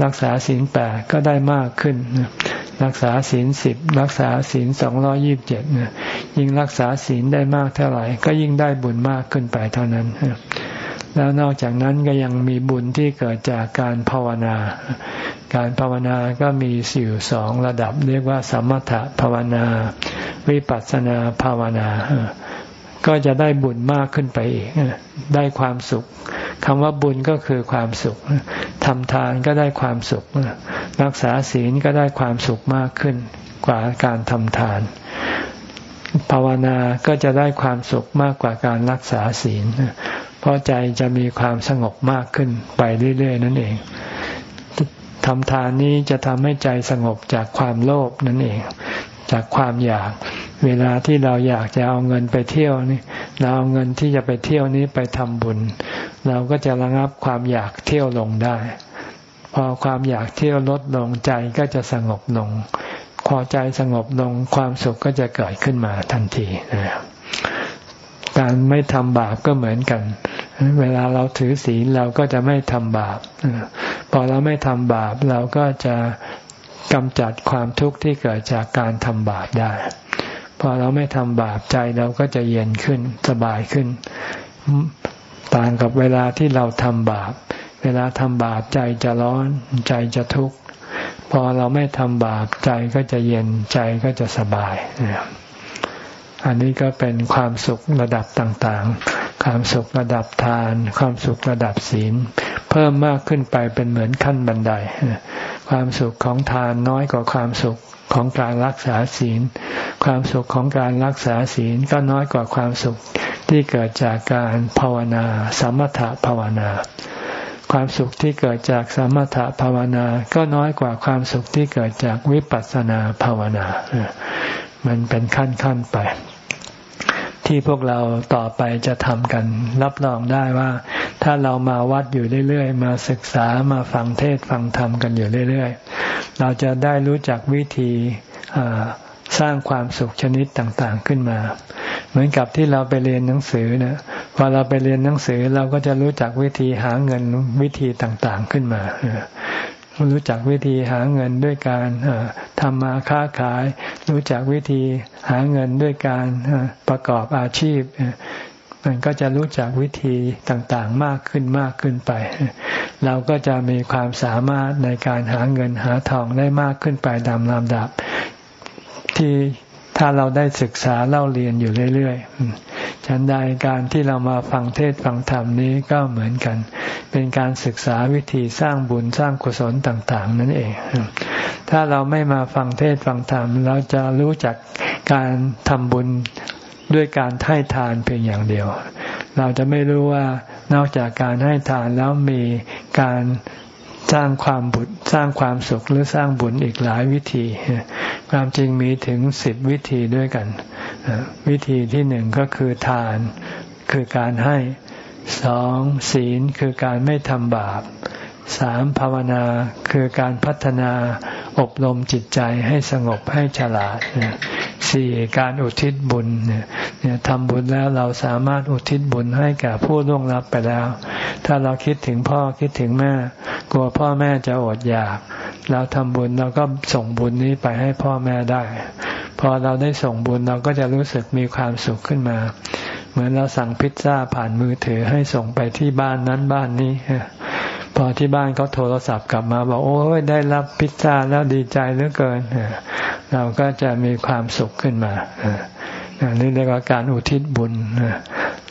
รักษาศีลแปดก็ได้มากขึ้น รักษาศีลสิบรักษาศีลสองร้อยิบเจ็ดยิ่งรักษาศีลได้มากเท่าไหร่ ก็ยิ่งได้บุญมากขึ้นไปเท่านั้น แล้วนอกจากนั้นก็ยังมีบุญที่เกิดจากการภาวนา การภาวนาก็มีสี่สองระดับเรียกว่าสมถะภาวนา วิปัสสนาภาวนา ก็จะได้บุญมากขึ้นไปอีก ได้ความสุขคำว่าบุญก็คือความสุขทำทานก็ได้ความสุข รักษาศีลก็ได้ความสุขมากขึ้นกว่าการทำทาน ภาวนาก็จะได้ความสุขมากกว่าการรักษาศีล เพราะใจจะมีความสงบมากขึ้นไปเรื่อย ๆ นั่นเองทำทานนี้จะทำให้ใจสงบจากความโลภนั่นเอง จากความอยาก เวลาที่เราอยากจะเอาเงินไปเที่ยวนี่เราเอาเงินที่จะไปเที่ยวนี้ไปทำบุญ เราก็จะระงับความอยากเที่ยวลงได้ พอความอยากเที่ยวลดลงใจก็จะสงบลงพอใจสงบลงความสุขก็จะเกิดขึ้นมาทันทีนะครับการไม่ทำบาปก็เหมือนกัน เวลาเราถือศีลเราก็จะไม่ทำบาป พอเราไม่ทำบาปเราก็จะ กำจัดความทุกข์ที่เกิดจากการทำบาปได้ พอเราไม่ทำบาปใจเราก็จะเย็นขึ้นสบายขึ้น ต่างกับเวลาที่เราทำบาป เวลาทำบาปใจจะร้อนใจจะทุกข์ พอเราไม่ทำบาปใจก็จะเย็นใจก็จะสบาย อันนี้ก็เป็นความสุขระดับต่าง ๆ ความสุขระดับทาน ความสุขระดับศีล เพิ่มมากขึ้นไปเป็นเหมือนขั้นบันได ความสุขของทานน้อยกว่าความสุขของการรักษาศีล ความสุขของการรักษาศีลก็น้อยกว่าความสุขที่เกิดจากการภาวนา สมถะภาวนา ความสุขที่เกิดจากสมถะภาวนา ก็น้อยกว่าความสุขที่เกิดจากวิปัสสนาภาวนา มันเป็นขั้นขั้นไป ที่พวกเราต่อไปจะทำกัน รับรองได้ว่า ถ้าเรามาวัดอยู่เรื่อยๆ มาศึกษามาฟังเทศฟังธรรมกันอยู่เรื่อยๆ เราจะได้รู้จักวิธีสร้างความสุขชนิดต่างๆขึ้นมา เหมือนกับที่เราไปเรียนหนังสือนะพอเราไปเรียนหนังสือเราก็จะรู้จักวิธีหาเงินวิธีต่างๆขึ้นมา รู้จักวิธีหาเงินด้วยการทำมาค้าขาย รู้จักวิธีหาเงินด้วยการประกอบอาชีพ มันก็จะรู้จักวิธีต่างๆมากขึ้นมากขึ้นไป เราก็จะมีความสามารถในการหาเงินหาทองได้มากขึ้นไปตามลำดับที่ ถ้าเราได้ศึกษาเล่าเรียนอยู่เรื่อยๆฉันใดการที่เรามาฟังเทศฟังธรรมนี้ก็เหมือนกัน เป็นการศึกษาวิธีสร้างบุญสร้างกุศลต่าง ๆ นั่นเอง ถ้าเราไม่มาฟังเทศฟังธรรมเราจะรู้จักการทำบุญด้วยการให้ทานเพียงอย่างเดียว เราจะไม่รู้ว่านอกจากการให้ทานแล้วมีการ สร้างความบุญสร้างความสุขหรือสร้างบุญอีกหลายวิธี ความจริงมีถึงสิบวิธีด้วยกัน วิธีที่หนึ่งก็คือทาน คือการให้สองศีลคือการไม่ทำบาปสามภาวนาคือการพัฒนา อบรมจิตใจให้สงบให้ฉลาดสี่การอุทิศบุญเนี่ยทำบุญแล้วเราสามารถอุทิศบุญให้แก่ผู้ล่วงลับไปแล้ว ถ้าเราคิดถึงพ่อคิดถึงแม่ กลัวพ่อแม่จะอดอยาก เราทำบุญเราก็ส่งบุญนี้ไปให้พ่อแม่ได้ พอเราได้ส่งบุญเราก็จะรู้สึกมีความสุขขึ้นมา เหมือนเราสั่งพิซซ่าผ่านมือถือให้ส่งไปที่บ้านนั้นบ้านนี้ พอที่บ้านเขาโทรศัพท์กลับมาบอกโอ้ยได้รับพิซซ่าแล้วดีใจเหลือเกิน เราก็จะมีความสุขขึ้นมานี่เรียกว่าการอุทิศบุญ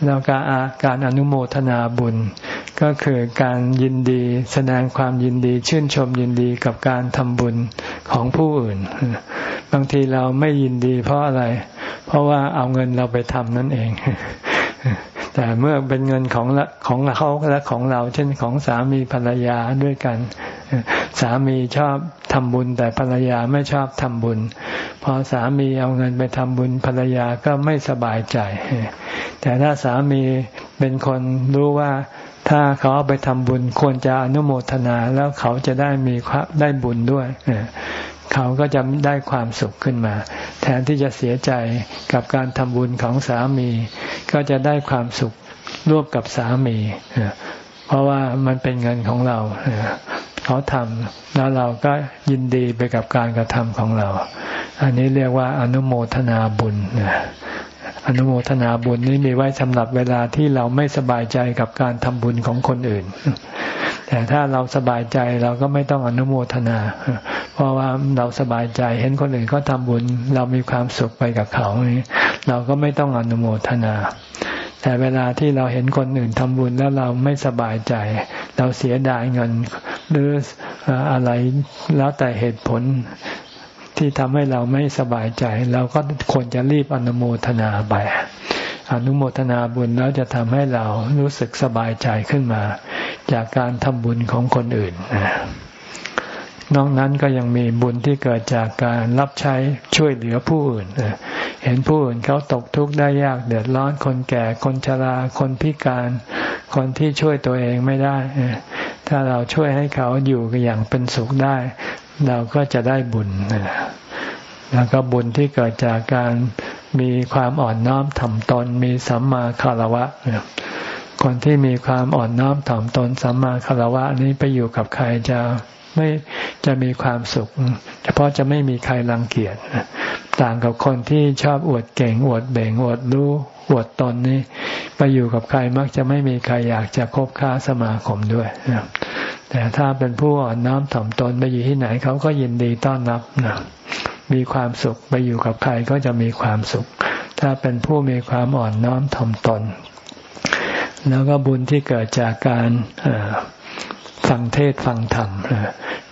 แล้วก็การอนุโมทนาบุญ ก็คือการยินดีแสดงความยินดี ชื่นชมยินดีกับการทำบุญของผู้อื่น บางทีเราไม่ยินดีเพราะอะไร เพราะว่าเอาเงินเราไปทำนั่นเอง แต่เมื่อเป็นเงินของของเขาและของเรา เช่นของสามีภรรยาด้วยกัน สามีชอบทำบุญ แต่ภรรยาไม่ชอบทำบุญ พอสามีเอาเงินไปทำบุญภรรยาก็ไม่สบายใจ แต่ถ้าสามีเป็นคนรู้ว่าถ้าเขาเอาไปทำบุญควรจะอนุโมทนาแล้วเขาจะได้มีได้บุญด้วยเขาก็จะได้ความสุขขึ้นมา แทนที่จะเสียใจกับการทำบุญของสามี ก็จะได้ความสุขร่วมกับสามี เพราะว่ามันเป็นเงินของเรา เขาทำแล้วเราก็ยินดีไปกับการกระทำของเรา อันนี้เรียกว่าอนุโมทนาบุญ อนุโมทนาบุญนี้มีไว้สำหรับเวลาที่เราไม่สบายใจกับการทำบุญของคนอื่น แต่ถ้าเราสบายใจเราก็ไม่ต้องอนุโมทนา เพราะว่าเราสบายใจเห็นคนอื่นเขาทาบุญ เรามีความสุขไปกับเขาเราก็ไม่ต้องอนุโมทนา แต่เวลาที่เราเห็นคนอื่นทำบุญแล้วเราไม่สบายใจ เราเสียดายเงินหรืออะไรแล้วแต่เหตุผล ที่ทำให้เราไม่สบายใจ เราก็ควรจะรีบอนุโมทนาไปอนุโมทนาบุญแล้วจะทำให้เรารู้สึกสบายใจขึ้นมา จากการทำบุญของคนอื่นนอกนั้นก็ยังมีบุญที่เกิดจากการรับใช้ช่วยเหลือผู้อื่น เห็นผู้อื่นเขาตกทุกข์ได้ยากเดือดร้อนคนแก่คนชราคนพิการ คนที่ช่วยตัวเองไม่ได้ ถ้าเราช่วยให้เขาอยู่อย่างเป็นสุขได้ เราก็จะได้บุญแล้วก็บุญที่เกิดจากการมีความอ่อนน้อมถ่อมตน มีสัมมาคารวะคนที่มีความอ่อนน้อมถ่อมตนสัมมาคารวะนี้ไปอยู่กับใครจะไม่จะมีความสุข เฉพาะจะไม่มีใครรังเกียจต่างกับคนที่ชอบอวดเก่งอวดเบ่งอวดรู้ อวดตนนี้ ไปอยู่กับใครมักจะไม่มีใครอยากจะคบค้าสมาคมด้วยแต่ถ้าเป็นผู้อ่อนน้อมถ่อมตนไปอยู่ที่ไหนเขาก็ยินดีต้อนรับนะมีความสุขไปอยู่กับใครก็จะมีความสุข ถ้าเป็นผู้มีความอ่อนน้อมถ่อมตน แล้วก็บุญที่เกิดจากการฟังเทศฟังธรรม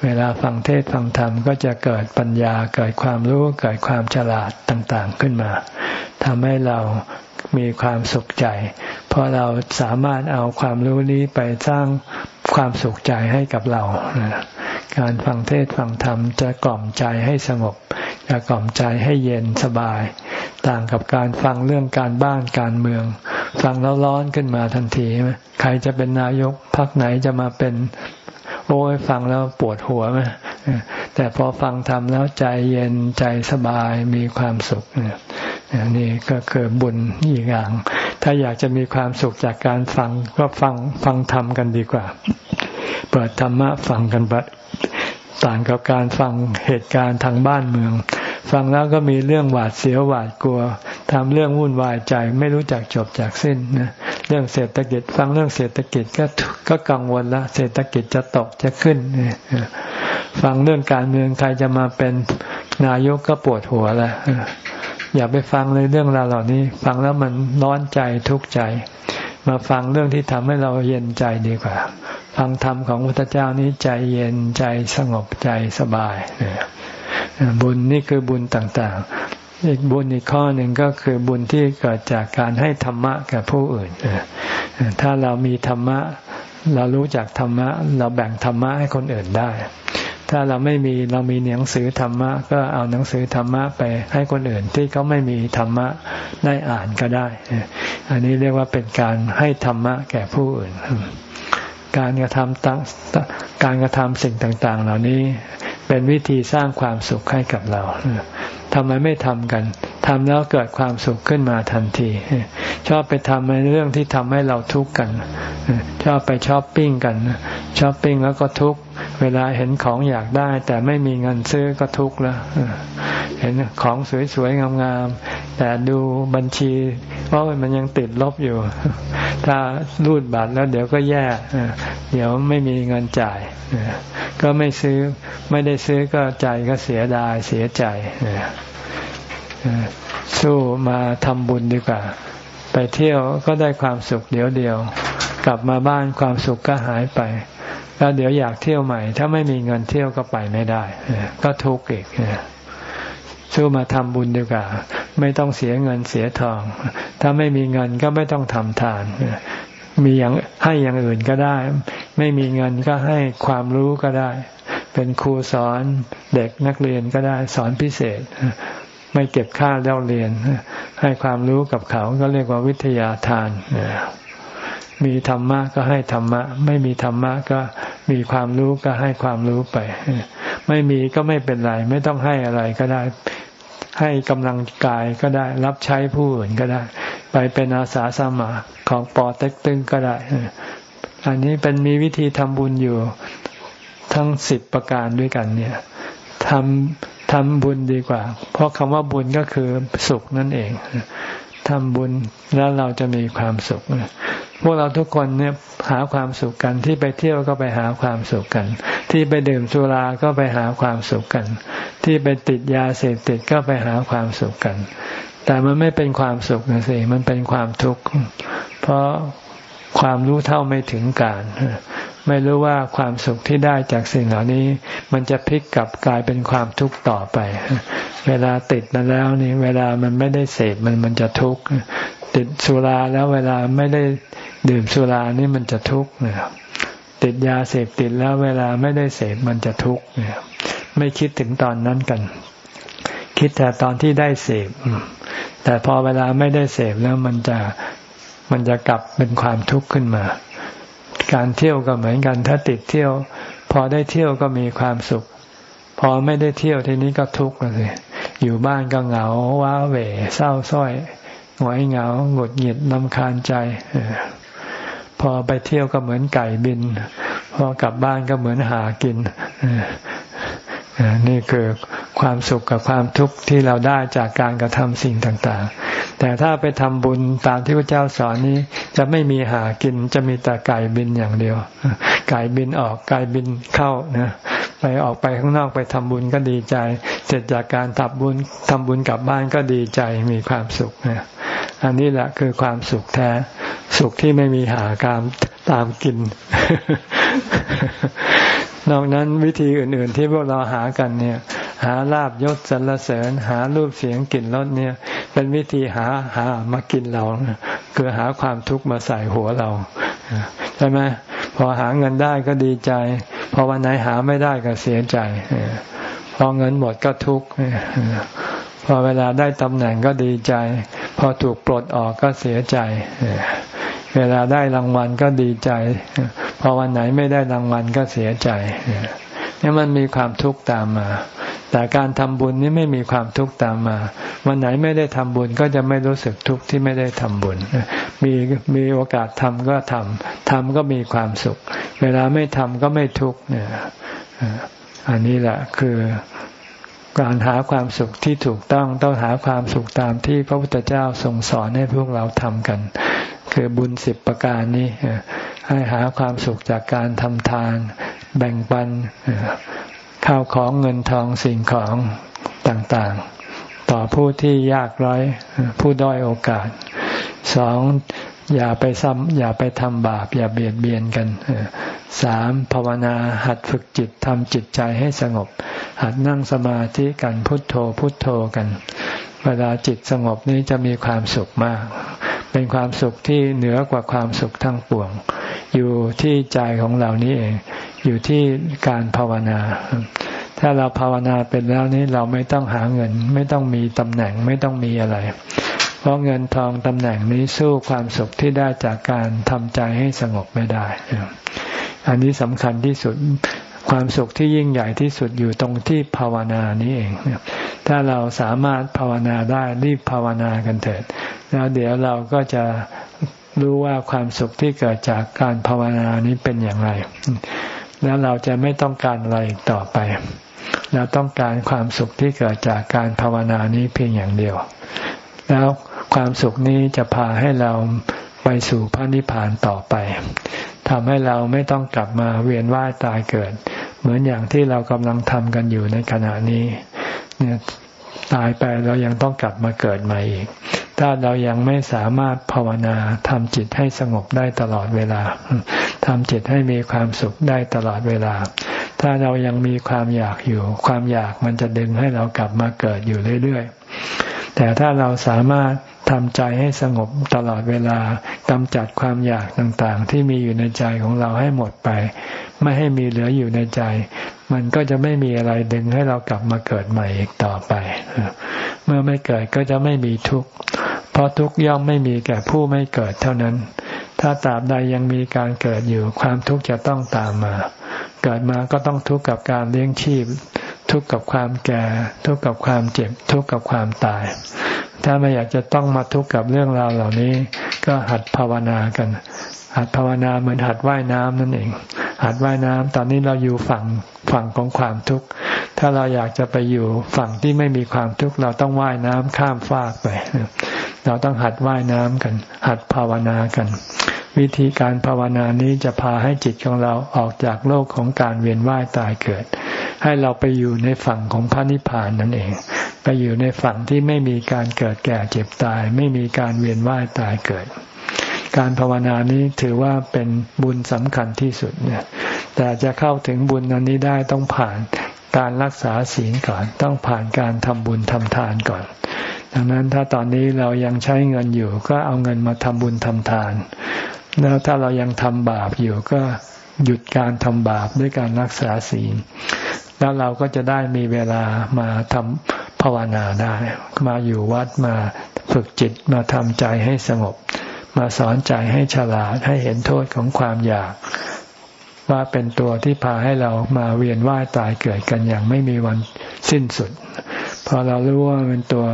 เวลาฟังเทศฟังธรรมก็จะเกิดปัญญาเกิดความรู้เกิดความฉลาดต่างๆขึ้นมาทำให้เรา มีความสุขใจ เพราะเราสามารถเอาความรู้นี้ไปสร้างความสุขใจให้กับเรา การฟังเทศฟังธรรมจะกล่อมใจให้สงบ จะกล่อมใจให้เย็นสบาย ต่างกับการฟังเรื่องการบ้านการเมือง ฟังแล้วร้อนขึ้นมาทันที ใครจะเป็นนายกพักไหนจะมาเป็นโอ้ยฟังแล้วปวดหัวไหมแต่พอฟังทำแล้วใจเย็นใจสบายมีความสุข นี่ก็คือบุญอีกอย่าง ถ้าอยากจะมีความสุขจากการฟังก็ฟังฟังธรรมกันดีกว่า เปิดธรรมะฟังกันไปต่างกับการฟังเหตุการณ์ทางบ้านเมือง ฟังแล้วก็มีเรื่องหวาดเสียวหวาดกลัวทำเรื่องวุ่นวายใจไม่รู้จักจบจากสิ้นนะเรื่องเศรษฐกิจ ฟังเรื่องเศรษฐกิจก็ก็กังวลละเศรษฐกิจจะตกจะขึ้นฟังเรื่องการเมืองใครจะมาเป็นนายกก็ปวดหัวละ อย่าไปฟังเลยเรื่องราวเหล่านี้ ฟังแล้วมันร้อนใจทุกข์ใจ มาฟังเรื่องที่ทำให้เราเย็นใจดีกว่า ฟังธรรมของพระพุทธเจ้านี้ใจเย็นใจสงบใจสบายบุญนี่คือบุญต่างๆ อีกบุญอีกข้อหนึ่งก็คือบุญที่เกิดจากการให้ธรรมะกับผู้อื่น ถ้าเรามีธรรมะ เรารู้จักธรรมะ เราแบ่งธรรมะให้คนอื่นได้ ถ้าเราไม่มีเรามีหนังสือธรรมะ ก็เอาหนังสือธรรมะไปให้คนอื่นที่เขาไม่มีธรรมะได้อ่านก็ได้ อันนี้เรียกว่าเป็นการให้ธรรมะแก่ผู้อื่น การกระทำตั้งการกระทำสิ่งต่าง ๆ เหล่านี้เป็นวิธีสร้างความสุขให้กับเรา ทำไมไม่ทำกันทำแล้วเกิดความสุขขึ้นมาทันที ชอบไปทำในเรื่องที่ทำให้เราทุกข์กัน ชอบไปช้อปปิ้งกันช้อปปิ้งแล้วก็ทุกข์เวลาเห็นของอยากได้ แต่ไม่มีเงินซื้อก็ทุกข์แล้วเห็นของสวยๆงามๆแต่ดูบัญชีเพราะมันยังติดลบอยู่ ถ้ารูดบัตรแล้วเดี๋ยวก็แย่เดี๋ยวไม่มีเงินจ่ายก็ไม่ซื้อไม่ได้ซื้อก็ใจก็เสียดายเสียใจ สู้มาทำบุญดีกว่า ไปเที่ยวก็ได้ความสุขเดี๋ยวเดียว กลับมาบ้านความสุขก็หายไป แล้วเดี๋ยวอยากเที่ยวใหม่ ถ้าไม่มีเงินเที่ยวก็ไปไม่ได้ ก็ทุกข์อีกสู้มาทำบุญดีกว่า ไม่ต้องเสียเงินเสียทอง ถ้าไม่มีเงินก็ไม่ต้องทำทานมีอย่างให้อย่างอื่นก็ได้ ไม่มีเงินก็ให้ความรู้ก็ได้ เป็นครูสอนเด็กนักเรียนก็ได้สอนพิเศษ ไม่เก็บค่าเล่าเรียน ให้ความรู้กับเขาก็เรียกว่าวิทยาทาน มีธรรมะก็ให้ธรรมะ ไม่มีธรรมะก็มีความรู้ก็ให้ความรู้ไป ไม่มีก็ไม่เป็นไร ไม่ต้องให้อะไรก็ได้ ให้กำลังกายก็ได้ รับใช้ผู้อื่นก็ได้ ไปเป็นอาสาสมัครของปอเต็กตึงก็ได้ อันนี้เป็นมีวิธีทำบุญอยู่ทั้งสิบประการด้วยกันเนี่ยทำ ทำบุญดีกว่า เพราะคำว่าบุญก็คือสุขนั่นเองทำบุญแล้วเราจะมีความสุข พวกเราทุกคนเนี่ยหาความสุขกันที่ไปเที่ยวก็ไปหาความสุขกัน ที่ไปดื่มสุราก็ไปหาความสุขกัน ที่ไปติดยาเสพติดก็ไปหาความสุขกัน แต่มันไม่เป็นความสุขนะสิมันเป็นความทุกข์เพราะความรู้เท่าไม่ถึงการ ไม่รู้ว่าความสุขที่ได้จากสิ่งเหล่านี้ มันจะพลิกกลับกลายเป็นความทุกข์ต่อไป เวลาติดมาแล้วนี่เวลามันไม่ได้เสพมันมันจะทุกข์ติดสุราแล้วเวลาไม่ได้ดื่มสุรานี่มันจะทุกข์นะครับติดยาเสพติดแล้วเวลาไม่ได้เสพมันจะทุกข์เนี่ยไม่คิดถึงตอนนั้นกัน คิดแต่ตอนที่ได้เสพแต่พอเวลาไม่ได้เสพแล้วมันจะมันจะกลับเป็นความทุกข์ขึ้นมา การเที่ยวก็เหมือนกัน ถ้าติดเที่ยว พอได้เที่ยวก็มีความสุข พอไม่ได้เที่ยวทีนี้ก็ทุกข์เลยอยู่บ้านก็เหงาว้าเหวเศร้าส้อยหงอยเหงาหงุดหงิดนำคาญใจพอไปเที่ยวก็เหมือนไก่บิน พอกลับบ้านก็เหมือนหากิน นี่คือความสุขกับความทุกข์ที่เราได้จากการกระทำสิ่งต่างๆ แต่ถ้าไปทำบุญตามที่พระเจ้าสอนนี้จะไม่มีหากินจะมีแต่ไก่บินอย่างเดียว ไก่บินออกไก่บินเข้านะไปออกไปข้างนอกไปทำบุญก็ดีใจ เสร็จจากการทำบุญทำบุญกลับบ้านก็ดีใจมีความสุขนะอันนี้แหละคือความสุขแท้ สุขที่ไม่มีหาการตามกิน นอกนั้นวิธีอื่น ๆ ที่พวกเราหากันเนี่ย หาลาบยศสรรเสริญ หารูปเสียงกลิ่นรสเนี่ย เป็นวิธีหาหามากินเราคือหาความทุกข์มาใส่หัวเราใช่ไหมพอหาเงินได้ก็ดีใจ พอวันไหนหาไม่ได้ก็เสียใจพอเงินหมดก็ทุกข์พอเวลาได้ตำแหน่งก็ดีใจ พอถูกปลดออกก็เสียใจ เวลาได้รางวัลก็ดีใจ พอวันไหนไม่ได้รางวัลก็เสียใจนี่มันมีความทุกข์ตามมา แต่การทำบุญนี่ไม่มีความทุกข์ตามมา วันไหนไม่ได้ทำบุญก็จะไม่รู้สึกทุกข์ที่ไม่ได้ทำบุญ มีมีโอกาสทำก็ทำทำก็มีความสุข เวลาไม่ทำก็ไม่ทุกข์เนี่ยอันนี้แหละคือการหาความสุขที่ถูกต้องต้องหาความสุขตามที่พระพุทธเจ้าทรงสอนให้พวกเราทำกัน คือบุญสิบประการนี้ ให้หาความสุขจากการทำทาน แบ่งปันข้าวของเงินทองสิ่งของต่างๆ ต่อผู้ที่ยากร้อยผู้ด้อยโอกาสสองอย่าไปซ้ำอย่าไปทำบาป อย่าเบียดเบียนกันสามภาวนาหัดฝึกจิตทำจิตใจให้สงบ หัดนั่งสมาธิกันพุทโธพุทโธกัน เวลาจิตสงบนี้จะมีความสุขมาก เป็นความสุขที่เหนือกว่าความสุขทั้งปวง อยู่ที่ใจของเรานี้เอง อยู่ที่การภาวนา ถ้าเราภาวนาเป็นแล้วนี้เราไม่ต้องหาเงิน ไม่ต้องมีตำแหน่งไม่ต้องมีอะไร เพราะเงินทองตำแหน่งนี้สู้ความสุขที่ได้จากการทำใจให้สงบไม่ได้ อันนี้สำคัญที่สุด ความสุขที่ยิ่งใหญ่ที่สุดอยู่ตรงที่ภาวนานี้เอง ถ้าเราสามารถภาวนาได้รีบภาวนากันเถิด แล้วเดี๋ยวเราก็จะรู้ว่าความสุขที่เกิดจากการภาวนานี้เป็นอย่างไร แล้วเราจะไม่ต้องการอะไรอีกต่อไป เราต้องการความสุขที่เกิดจากการภาวนานี้เพียงอย่างเดียว แล้วความสุขนี้จะพาให้เราไปสู่พระนิพพานต่อไป ทำให้เราไม่ต้องกลับมาเวียนว่ายตายเกิด เหมือนอย่างที่เรากำลังทำกันอยู่ในขณะนี้ เนี่ยตายไปเรายังต้องกลับมาเกิดใหม่อีก ถ้าเรายังไม่สามารถภาวนาทำจิตให้สงบได้ตลอดเวลาทำจิตให้มีความสุขได้ตลอดเวลา ถ้าเรายังมีความอยากอยู่ ความอยากมันจะดึงให้เรากลับมาเกิดอยู่เรื่อยๆแต่ถ้าเราสามารถ ทำใจให้สงบตลอดเวลากำจัดความอยากต่างๆ ที่มีอยู่ในใจของเราให้หมดไป ไม่ให้มีเหลืออยู่ในใจ มันก็จะไม่มีอะไรดึงให้เรากลับมาเกิดใหม่อีกต่อไป เมื่อไม่เกิดก็จะไม่มีทุกข์เพราะทุกข์ย่อมไม่มีแก่ผู้ไม่เกิดเท่านั้น ถ้าตราบใดยังมีการเกิดอยู่ความทุกข์จะต้องตามมา เกิดมาก็ต้องทุกข์กับการเลี้ยงชีพ ทุกข์กับความแก่ ทุกข์กับความเจ็บ ทุกข์กับความตาย ถ้าไม่อยากจะต้องมาทุกข์กับเรื่องราวเหล่านี้ ก็หัดภาวนากัน หัดภาวนาเหมือนหัดว่ายน้ำนั่นเอง หัดว่ายน้ำตอนนี้เราอยู่ฝั่งฝั่งของความทุกข์ ถ้าเราอยากจะไปอยู่ฝั่งที่ไม่มีความทุกข์เราต้องว่ายน้ำข้ามฟากไป เราต้องหัดว่ายน้ำกัน หัดภาวนากัน วิธีการภาวนานี้จะพาให้จิตของเราออกจากโลกของการเวียนว่ายตายเกิด ให้เราไปอยู่ในฝั่งของพระนิพพานนั่นเอง ไปอยู่ในฝั่งที่ไม่มีการเกิดแก่เจ็บตาย ไม่มีการเวียนว่ายตายเกิด การภาวนานี้ถือว่าเป็นบุญสำคัญที่สุดเนี่ยแต่จะเข้าถึงบุญอันนี้ได้ต้องผ่านการรักษาศีลก่อน ต้องผ่านการทำบุญทำทานก่อน ดังนั้นถ้าตอนนี้เรายังใช้เงินอยู่ก็เอาเงินมาทำบุญทำทาน แล้วถ้าเรายังทำบาปอยู่ก็หยุดการทำบาปด้วยการรักษาศีล แล้วเราก็จะได้มีเวลามาทำภาวนาได้ มาอยู่วัดมาฝึกจิตมาทำใจให้สงบ มาสอนใจให้ฉลาดให้เห็นโทษของความอยาก ว่าเป็นตัวที่พาให้เรามาเวียนว่ายตายเกิดกันอย่างไม่มีวันสิ้นสุด พอเรารู้ว่าเป็นตัว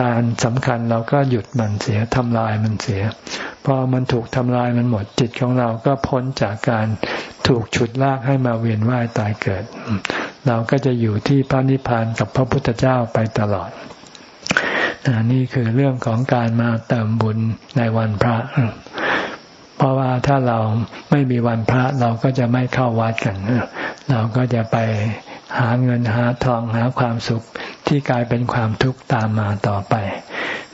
การสำคัญเราก็หยุดมันเสียทำลายมันเสีย พอมันถูกทำลายมันหมดจิตของเราก็พ้นจากการถูกฉุดลากให้มาเวียนว่ายตายเกิด เราก็จะอยู่ที่พระนิพพานกับพระพุทธเจ้าไปตลอดนี่คือเรื่องของการมาเติมบุญในวันพระ เพราะว่าถ้าเราไม่มีวันพระเราก็จะไม่เข้าวัดกัน เราก็จะไปหาเงินหาทองหาความสุขที่กลายเป็นความทุกข์ตามมาต่อไป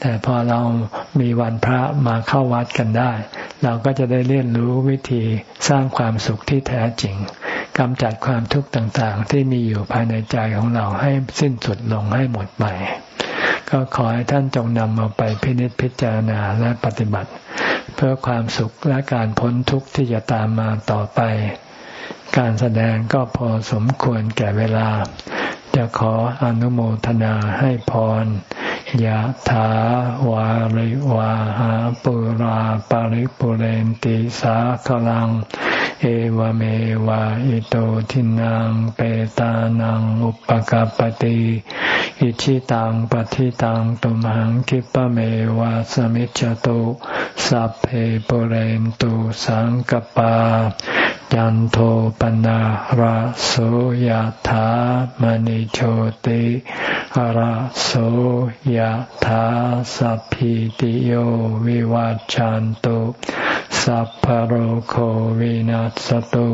แต่พอเรามีวันพระมาเข้าวัดกันได้ เราก็จะได้เรียนรู้วิธีสร้างความสุขที่แท้จริงกำจัดความทุกข์ต่างๆ ที่มีอยู่ภายในใจของเราให้สิ้นสุดลงให้หมดไป ก็ขอให้ท่านจงนำเอาไปพินิจพิจารณาและปฏิบัติ เพื่อความสุขและการพ้นทุกข์ที่จะตามมาต่อไป การแสดงก็พอสมควรแก่เวลา จะขออนุโมทนาให้พรยะถาวาริวาหาปุราปาริปุเรนติสาคลัง เอวเมวะอิโตทินังเปตานังอุปกาปติอิชิตังปฏิตังตุมหังคิปะเมวะสมิจจตุสัพเพปุเรนตุสังกปายันโทปนะระโสยธามณิโชติระโสยธาสัพพิติโยวิวัจจันตุ สัพพโรโควินัสตุ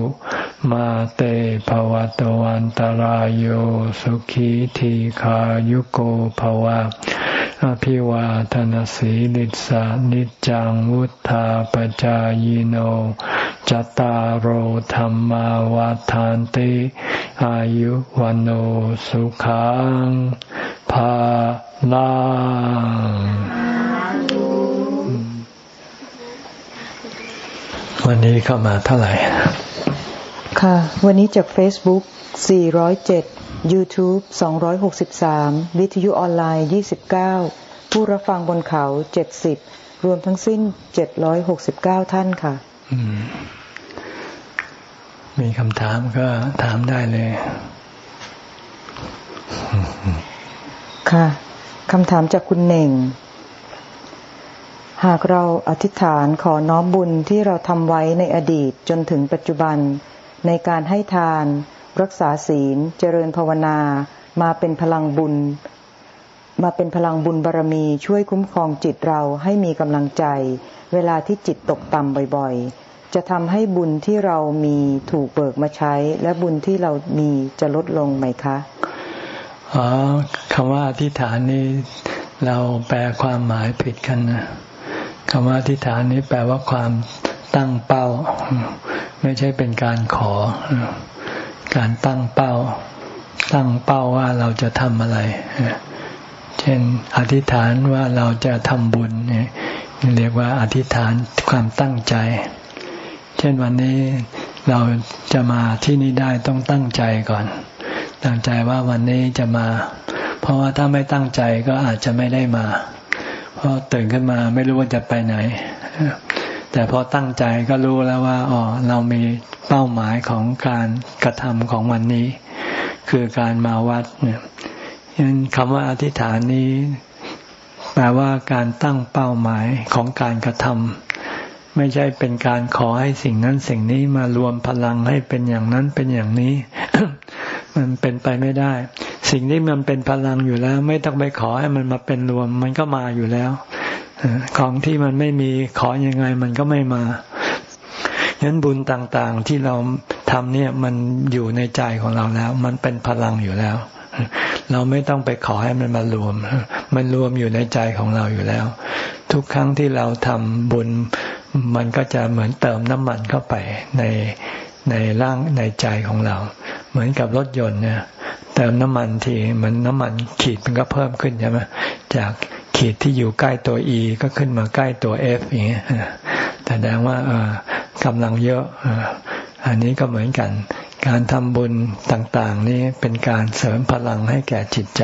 มาเตภวตวันตารโยสุขีทีขายุโกภวะอภิวาทนสีลิสานิจังวุธาปจายโนจตารโหธรรมวาทานติอายุวันโอสุขังภาลัง วันนี้เข้ามาเท่าไหร่ ค่ะ วันนี้จาก Facebook 407 YouTube 263 วิทยุออนไลน์ 29 ผู้รับฟังบนเขา 70 รวมทั้งสิ้น 769 ท่านค่ะ มีคำถามก็ถามได้เลย ค่ะ คำถามจากคุณเน่ง หากเราอธิษฐานขอน้อมบุญที่เราทำไว้ในอดีตจนถึงปัจจุบัน ในการให้ทาน รักษาศีล เจริญภาวนา มาเป็นพลังบุญ มาเป็นพลังบุญบารมีช่วยคุ้มครองจิตเราให้มีกำลังใจ เวลาที่จิตตกต่ำบ่อยๆ จะทำให้บุญที่เรามีถูกเบิกมาใช้ และบุญที่เรามีจะลดลงไหมคะอ๋อคำว่าอธิษฐานนี้เราแปลความหมายผิดกันนะ คำว่าอธิษฐานนี้แปลว่าความตั้งเป้า ไม่ใช่เป็นการขอ การตั้งเป้า ตั้งเป้าว่าเราจะทำอะไร เช่นอธิษฐานว่าเราจะทำบุญเนี่ยเรียกว่าอธิษฐานความตั้งใจ เช่นวันนี้เราจะมาที่นี่ได้ต้องตั้งใจก่อน ตั้งใจว่าวันนี้จะมา เพราะว่าถ้าไม่ตั้งใจก็อาจจะไม่ได้มา เพราะตื่นขึ้นมาไม่รู้ว่าจะไปไหน แต่พอตั้งใจก็รู้แล้วว่าอ๋อเรามีเป้าหมายของการกระทำของวันนี้ คือการมาวัดเนี่ยยันคำว่าอธิษฐานนี้แปลว่าการตั้งเป้าหมายของการกระทำไม่ใช่เป็นการขอให้สิ่งนั้นสิ่งนี้มารวมพลังให้เป็นอย่างนั้นเป็นอย่างนี้ มันเป็นไปไม่ได้ สิ่งที่มันเป็นพลังอยู่แล้ว ไม่ต้องไปขอให้มันมาเป็นรวม มันก็มาอยู่แล้วของที่มันไม่มีขอยังไง มันก็ไม่มาฉะนั้นบุญต่างๆที่เราทำเนี่ยมันอยู่ในใจของเราแล้ว มันเป็นพลังอยู่แล้ว เราไม่ต้องไปขอให้มันมารวม มันรวมอยู่ในใจของเราอยู่แล้ว ทุกครั้งที่เราทำบุญ มันก็จะเหมือนเติมน้ำมันเข้าไปในในร่างในใจของเรา เหมือนกับรถยนต์เนี่ย เติมน้ำมันทีมันน้ำมันขีดมันก็เพิ่มขึ้นใช่ไหมจากขีดที่อยู่ใกล้ตัว E ก็ขึ้นมาใกล้ตัว F อย่างเงี้ยแสดงว่ากำลังเยอะอันนี้ก็เหมือนกัน การทำบุญต่างๆ นี้เป็นการเสริมพลังให้แก่จิตใจ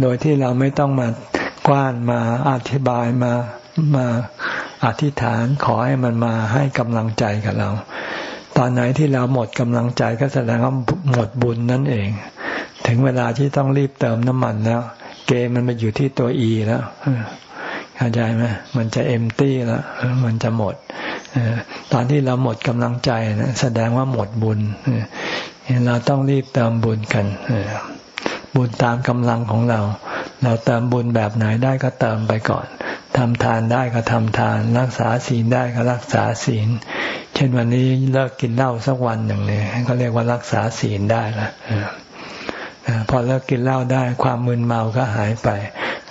โดยที่เราไม่ต้องมากว้านมาอธิบายมามาอธิษฐานขอให้มันมาให้กำลังใจกับเรา ตอนไหนที่เราหมดกำลังใจก็แสดงว่าหมดบุญนั่นเอง ถึงเวลาที่ต้องรีบเติมน้ำมันแล้ว เกมมันมาอยู่ที่ตัวอีแล้วเข้าใจไหมมันจะเอ็มตี้แล้วมันจะหมดตอนที่เราหมดกำลังใจนะแสดงว่าหมดบุญเราต้องรีบเติมบุญกันบุญตามกำลังของเรา เราเติมบุญแบบไหนได้ก็เติมไปก่อนทำทานได้ก็ทำทาน รักษาศีลได้ก็รักษาศีล เช่นวันนี้เลิกกินเหล้าสักวันหนึ่งเนี่ยก็เรียกว่ารักษาศีลได้ละ พอเลิกกินเหล้าได้ความมึนเมาก็หายไป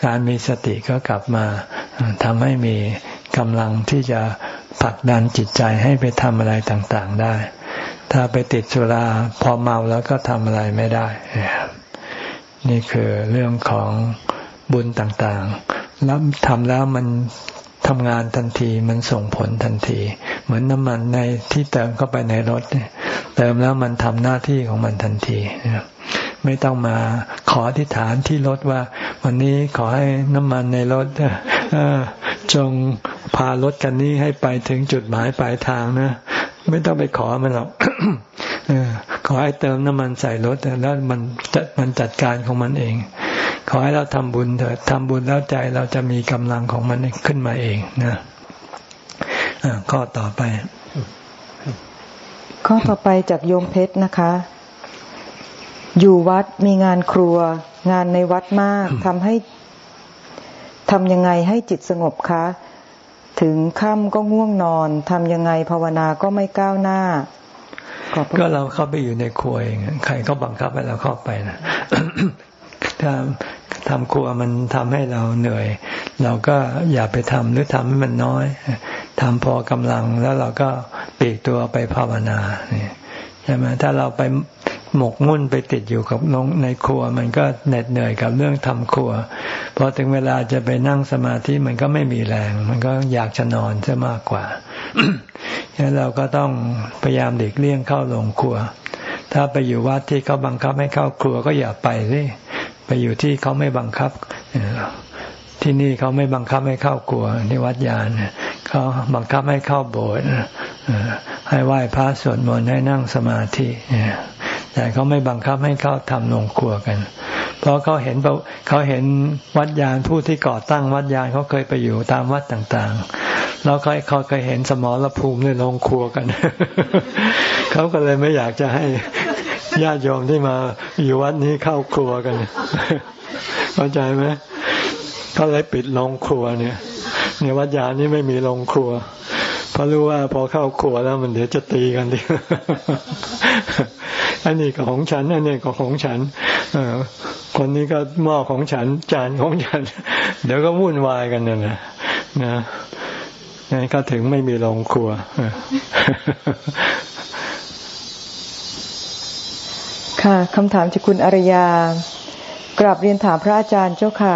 การมีสติก็กลับมาทำให้มีกำลังที่จะผลักดันจิตใจให้ไปทำอะไรต่างๆได้ ถ้าไปติดสุราพอเมาแล้วก็ทำอะไรไม่ได้ นี่คือเรื่องของบุญต่างๆ แล้วทำแล้วมันทำงานทันทีมันส่งผลทันที เหมือนน้ำมันในที่เติมเข้าไปในรถเติมแล้วมันทำหน้าที่ของมันทันที ไม่ต้องมาขออธิษฐานที่รถว่า วันนี้ขอให้น้ำมันในรถจงพารถกันนี้ให้ไปถึงจุดหมายปลายทางนะ ไม่ต้องไปขอมันหรอกขอให้เติมน้ำมันใส่รถแล้วมันจัดมันจัดการของมันเอง ขอให้เราทำบุญเถิดทำบุญแล้วใจเราจะมีกำลังของมันขึ้นมาเองนะข้อต่อไป ข้อต่อไปจากโยมเพชรนะคะ อยู่วัดมีงานครัว งานในวัดมากทำให้ทำยังไงให้จิตสงบคะ ถึงค่ำก็ง่วงนอนทำยังไงภาวนาก็ไม่ก้าวหน้า ก็เราเข้าไปอยู่ในครัวเองใครก็บังคับให้เราเข้าไปนะถ้าทำครัวมันทำให้เราเหนื่อย เราก็อย่าไปทำหรือทำให้มันน้อยทำพอกำลังแล้วเราก็ปีกตัวไปภาวนาใช่ไหมถ้าเราไป หมกมุ่นไปติดอยู่กับลงในครัว มันก็เหน็ดเหนื่อยกับเรื่องทำครัวพอถึงเวลาจะไปนั่งสมาธิมันก็ไม่มีแรง มันก็อยากจะนอนซะมากกว่าฉะนั้นเราก็ต้องพยายามเด็กเลี่ยงเข้าลงครัว ถ้าไปอยู่วัดที่เขาบังคับให้เข้าครัวก็อย่าไปสิไปอยู่ที่เขาไม่บังคับที่นี่เขาไม่บังคับให้เข้าครัวที่วัดยานเขาบังคับให้เข้าโบสถ์ให้ไหว้พระสวดมนต์ให้นั่งสมาธิ แต่เขาไม่บังคับให้เขาทำลงครัวกัน เพราะเขาเห็นเขาเห็นวัดยานผู้ที่ก่อตั้งวัดยานเขาเคยไปอยู่ตามวัดต่างๆ แล้วเขาเขาเคยเห็นสมรภูมิในโรงครัวกัน เขาก็เลยไม่อยากจะให้ญาติโยมที่มาอยู่วัดนี้เข้าครัวกัน เข้าใจไหมเขาเลยปิดโรงครัวเนี่ยในวัดยานี้ไม่มีโรงครัว เพราะรู้ว่าพอเข้าครัวแล้วมันเดี๋ยวจะตีกันดิอันนี้ก็ของฉัน อันนี้ก็ของฉันอคนนี้ก็หม้อของฉัน จานของฉัน เดี๋ยวก็วุ่นวายกันเนี่ยนะนะนี่ก็ถึงไม่มีโรงครัวค่ะคำถามจากคุณอารยากราบเรียนถามพระอาจารย์เจ้าค่ะ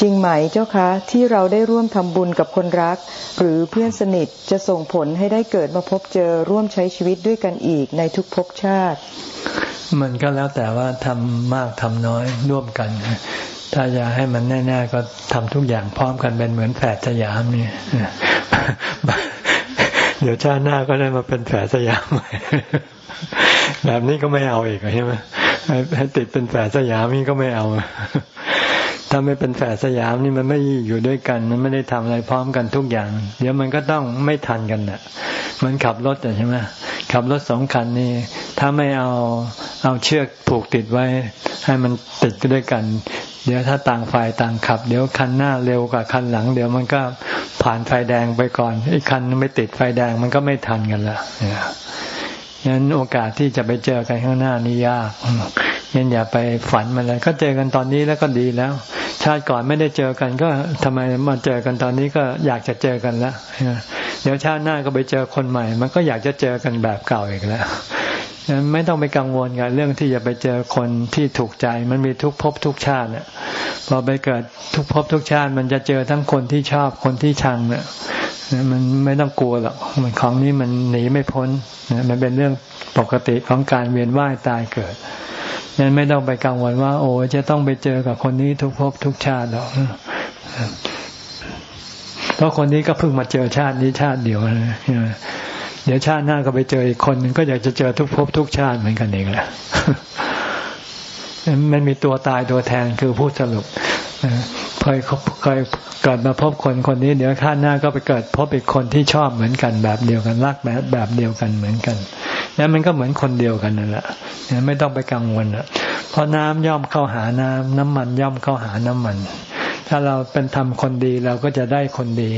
จริงไหมเจ้าคะที่เราได้ร่วมทำบุญกับคนรัก หรือเพื่อนสนิทจะส่งผลให้ได้เกิดมาพบเจอร่วมใช้ชีวิตด้วยกันอีกในทุกภพชาติ มันก็แล้วแต่ว่าทำมากทำน้อยร่วมกัน ถ้าอยากให้มันแน่ๆก็ทำทุกอย่างพร้อมกันเป็นเหมือนแฝดสยามเนี่ยเดี๋ยวชาติหน้าก็ได้มาเป็นแฝดสยามใหม่แบบนี้ก็ไม่เอาอีกใช่ไหมให้ติดเป็นแฝดสยามนี่ก็ไม่เอา ถ้าไม่เป็นแฝดสยามนี่มันไม่อยู่ด้วยกัน มันไม่ได้ทำอะไรพร้อมกันทุกอย่าง เดี๋ยวมันก็ต้องไม่ทันกันแหละมันขับรถใช่ไหมขับรถสองคันนี่ถ้าไม่เอาเอาเชือกผูกติดไว้ ให้มันติดด้วยกัน เดี๋ยวถ้าต่างฝ่ายต่างขับ เดี๋ยวคันหน้าเร็วกว่าคันหลัง เดี๋ยวมันก็ผ่านไฟแดงไปก่อนอีกคันไม่ติดไฟแดงมันก็ไม่ทันกันละ งั้นโอกาสที่จะไปเจอกันข้างหน้านี่ยากงั้นอย่าไปฝันมันเลย ก็เจอกันตอนนี้แล้วก็ดีแล้ว ชาติก่อนไม่ได้เจอกันก็ทำไมมาเจอกันตอนนี้ก็อยากจะเจอกันแล้วเดี๋ยวชาติหน้าก็ไปเจอคนใหม่ มันก็อยากจะเจอกันแบบเก่าอีกแล้วนั้นไม่ต้องไปกังวลกับเรื่องที่จะไปเจอคนที่ถูกใจ มันมีทุกภพทุกชาติเนี่ยพอไปเกิดทุกภพทุกชาติ มันจะเจอทั้งคนที่ชอบคนที่ชังเนี่ย มันไม่ต้องกลัวหรอกมันของนี้มันหนีไม่พ้นมันเป็นเรื่องปกติของการเวียนว่ายตายเกิดนั้นไม่ต้องไปกังวลว่า โอ้จะต้องไปเจอกับคนนี้ทุกภพทุกชาติหรอกเพราะคนนี้ก็เพิ่งมาเจอชาตินี้ชาติเดียวนะเดี๋ยวชาติหน้าก็ไปเจออีกคนนึงก็อยากจะเจอทุกภพทุกชาติเหมือนกันเองแหละมันมีตัวตายตัวแทนคือผู้สรุป เคยเคยเกิดมาพบคนคนนี้ เดี๋ยวชาติหน้าก็ไปเกิดพบอีกคนที่ชอบเหมือนกันแบบเดียวกันรักแบบแบบเดียวกันเหมือนกันแล้วมันก็เหมือนคนเดียวกันนั่นแหละไม่ต้องไปกังวลอะเพราะน้ำย่อมเข้าหาน้ำน้ำมันย่อมเข้าหาน้ำมัน ถ้าเราเป็นทำคนดีเราก็จะได้คนดี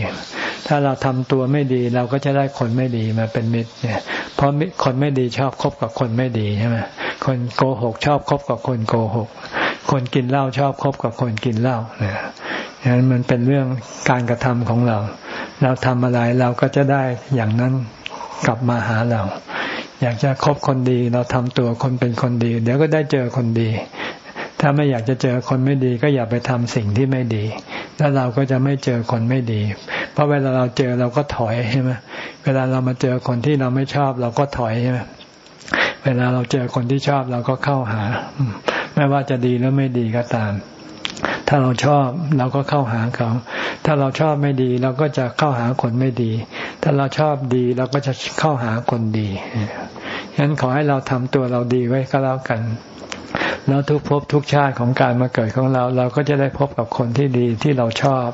ถ้าเราทำตัวไม่ดีเราก็จะได้คนไม่ดีมาเป็นมิตรเนี่ย เพราะคนไม่ดีชอบคบกับคนไม่ดีใช่ไหมคนโกหกชอบคบกับคนโกหก คนกินเหล้าชอบคบกับคนกินเหล้าเนี่ยฉะนั้นมันเป็นเรื่องการกระทำของเรา เราทำอะไรเราก็จะได้อย่างนั้นกลับมาหาเรา อยากจะคบคนดี เราทำตัวคนเป็นคนดี เดี๋ยวก็ได้เจอคนดี ถ้าไม่อยากจะเจอคนไม่ดีก็อย่าไปทำสิ่งที่ไม่ดี แล้วเราก็จะไม่เจอคนไม่ดี เพราะเวลาเราเจอเราก็ถอยใช่ไหมเวลาเรามาเจอคนที่เราไม่ชอบเราก็ถอยใช่ไหมเวลาเราเจอคนที่ชอบเราก็เข้าหา ไม่ว่าจะดีหรือไม่ดีก็ตาม ถ้าเราชอบเราก็เข้าหาเขา ถ้าเราชอบไม่ดีเราก็จะเข้าหาคนไม่ดี ถ้าเราชอบดีเราก็จะเข้าหาคนดีฉะนั้นขอให้เราทำตัวเราดีไว้ก็แล้วกันแล้วทุกภพทุกชาติของการมาเกิดของเรา เราก็จะได้พบกับคนที่ดีที่เราชอบ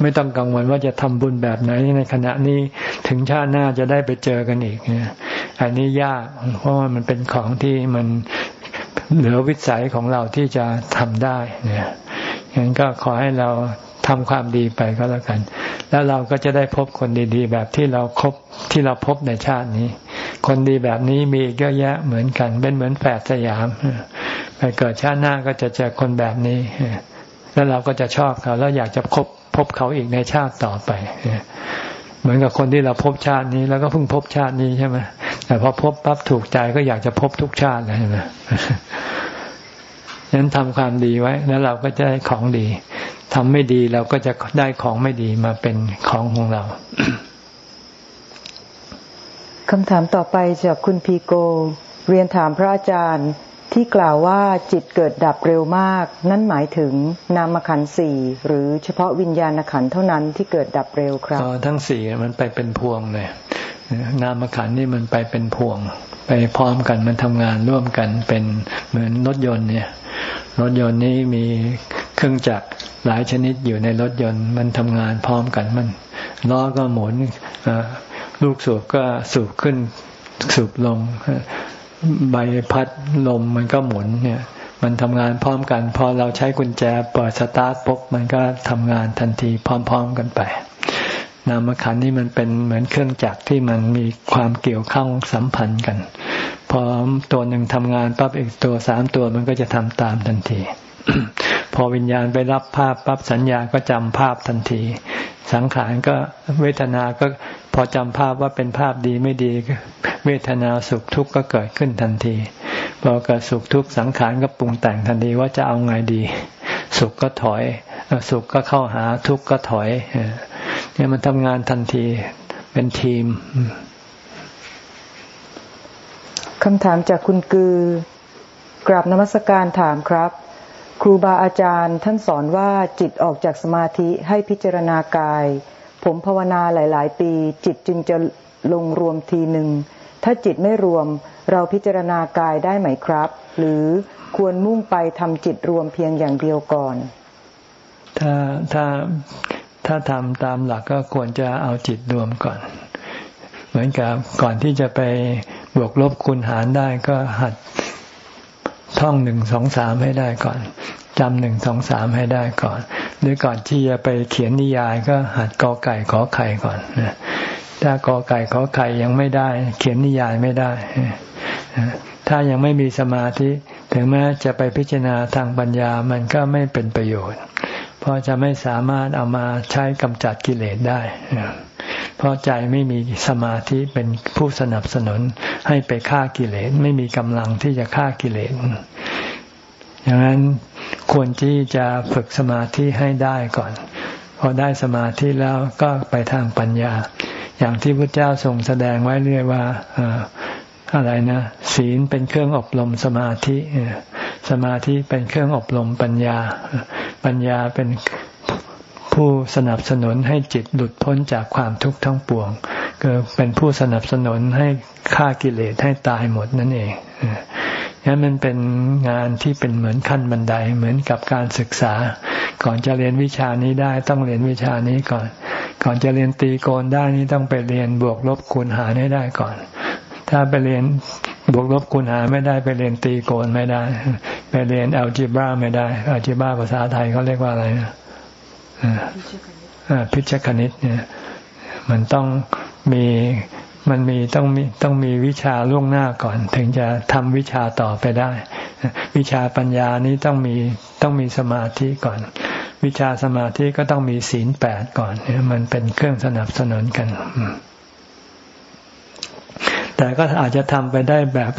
ไม่ต้องกังวลว่าจะทำบุญแบบไหนในขณะนี้ถึงชาติหน้าจะได้ไปเจอกันอีกอันนี้ยากเพราะว่ามันเป็นของที่มัน เหลือวิสัยของเราที่จะทำได้เนี่ยงั้นก็ขอให้เราทำความดีไปก็แล้วกัน แล้วเราก็จะได้พบคนดีๆ แบบที่เราครบที่เราพบในชาตินี้ คนดีแบบนี้มีเยอะแยะเหมือนกัน เป็นเหมือนแฝดสยามไปเกิดชาติหน้าก็จะเจอคนแบบนี้ แล้วเราก็จะชอบเขา แล้วอยากจะพบพบเขาอีกในชาติต่อไป เหมือนกับคนที่เราพบชาตินี้ แล้วก็เพิ่งพบชาตินี้ใช่ไหมแต่พอพบปั๊บถูกใจก็อยากจะพบทุกชาติเลยใช่ไหมนั้นทำความดีไว้ แล้วเราก็จะได้ของดีทำไม่ดีเราก็จะได้ของไม่ดีมาเป็นของของเราคำถามต่อไปจากคุณพีโก เรียนถามพระอาจารย์ ที่กล่าวว่าจิตเกิดดับเร็วมาก นั่นหมายถึงนามขันสี่หรือเฉพาะวิญญาณขันเท่านั้นที่เกิดดับเร็วครับทั้งสี่มันไปเป็นพวงเลยนามขันนี่มันไปเป็นพวง ไปพร้อมกันมันทำงานร่วมกันเป็นเหมือนรถยนต์เนี่ย รถยนต์นี้มีเครื่องจักรหลายชนิดอยู่ในรถยนต์มันทำงานพร้อมกันมันล้อก็หมุนลูกสูบก็สูบขึ้นสูบลง ใบพัดลมมันก็หมุนเนี่ย มันทำงานพร้อมกัน พอเราใช้กุญแจเปิดสตาร์ทปุ๊บมันก็ทำงานทันทีพร้อม ๆกันไป นามขันนี่มันเป็นเหมือนเครื่องจักรที่มันมีความเกี่ยวข้องสัมพันธ์กัน พอตัวหนึ่งทำงานปั๊บอีกตัวสามตัวมันก็จะทำตามทันที พอวิญญาณไปรับภาพปั๊บสัญญาก็จำภาพทันที สังขารก็เวทนาก็พอจำภาพว่าเป็นภาพดีไม่ดี เวทนาสุขทุกข์ก็เกิดขึ้นทันทีพอเกิดสุขทุกข์สังขารก็ปรุงแต่งทันทีว่าจะเอาไงดี สุขก็ถอย สุขก็เข้าหาทุกข์ก็ถอยเนี่ยมันทำงานทันทีเป็นทีมคำถามจากคุณกือกราบนมัสการถามครับ ครูบาอาจารย์ท่านสอนว่าจิตออกจากสมาธิให้พิจารณากาย ผมภาวนาหลาย ๆ ปี จิตจึงจะลงรวมทีหนึ่ง ถ้าจิตไม่รวมเราพิจารณากายได้ไหมครับ หรือควรมุ่งไปทำจิตรวมเพียงอย่างเดียวก่อน ถ้าถ้าถ้าทำตามหลักก็ควรจะเอาจิตรวมก่อน เหมือนกับก่อนที่จะไปบวกลบคูณหารได้ก็หัด ท่องหนึ่งสองสามให้ได้ก่อนจำหนึ่งสองสามให้ได้ก่อน หรือก่อนที่จะไปเขียนนิยายก็หัดกอไก่ขอไข่ก่อนถ้ากอไก่ขอไข่ยังไม่ได้ เขียนนิยายไม่ได้ถ้ายังไม่มีสมาธิ ถึงแม้จะไปพิจารณาทางปัญญามันก็ไม่เป็นประโยชน์ เพราะจะไม่สามารถเอามาใช้กำจัดกิเลสได้ เพราะใจไม่มีสมาธิเป็นผู้สนับสนุนให้ไปฆ่ากิเลสไม่มีกำลังที่จะฆ่ากิเลสอย่างนั้นควรที่จะฝึกสมาธิให้ได้ก่อน พอได้สมาธิแล้วก็ไปทางปัญญา อย่างที่พระเจ้าทรงแสดงไว้เรื่อยว่าอะไรนะศีลเป็นเครื่องอบรมสมาธิสมาธิเป็นเครื่องอบรมปัญญา ปัญญาเป็น ผู้สนับสนุนให้จิตหลุดพ้นจากความทุกข์ทั้งปวงก็เป็นผู้สนับสนุนให้ฆ่ากิเลสให้ตายหมดนั่นเองนั้นมันเป็นงานที่เป็นเหมือนขั้นบันไดเหมือนกับการศึกษา ก่อนจะเรียนวิชานี้ได้ต้องเรียนวิชานี้ก่อน ก่อนจะเรียนตรีโกณได้นี่ต้องไปเรียนบวกลบคูณหารให้ได้ก่อน ถ้าไปเรียนบวกลบคูณหารไม่ได้ไปเรียนตรีโกณไม่ได้ ไปเรียน algebra ไม่ได้ algebra ภาษาไทยเขาเรียกว่าอะไรนะ พิชคณิตเนี่ย มันต้องมีมันมีต้องมีต้องมีวิชาล่วงหน้าก่อน ถึงจะทำวิชาต่อไปได้ วิชาปัญญานี้ต้องมีต้องมีสมาธิก่อน วิชาสมาธิก็ต้องมีศีลแปดก่อนมันเป็นเครื่องสนับสนุนกัน แต่ก็อาจจะทำไปได้แบบ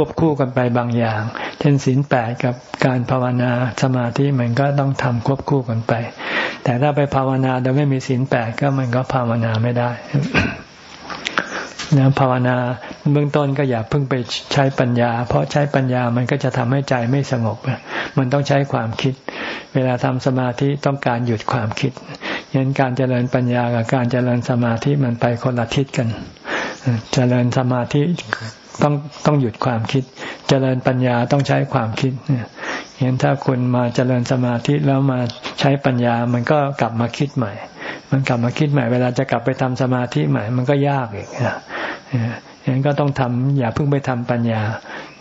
ควบคู่กันไปบางอย่าง เช่นศีลแปดกับการภาวนาสมาธิมันก็ต้องทำควบคู่กันไป แต่ถ้าไปภาวนาโดยไม่มีศีลแปดก็มันก็ภาวนาไม่ได้นะภาวนาเบื้องต้นก็อย่าเพิ่งไปใช้ปัญญา เพราะใช้ปัญญามันก็จะทำให้ใจไม่สงบ มันต้องใช้ความคิด เวลาทำสมาธิต้องการหยุดความคิดยันการเจริญปัญญากับการเจริญสมาธิมันไปคนละทิศกัน เจริญสมาธิ ต้องต้องหยุดความคิด เจริญปัญญาต้องใช้ความคิดเห็นถ้าคุณมาเจริญสมาธิแล้วมาใช้ปัญญามันก็กลับมาคิดใหม่ มันกลับมาคิดใหม่ เวลาจะกลับไปทำสมาธิใหม่ มันก็ยากอีกอย่างนั้นก็ต้องทำอย่าเพิ่งไปทำปัญญา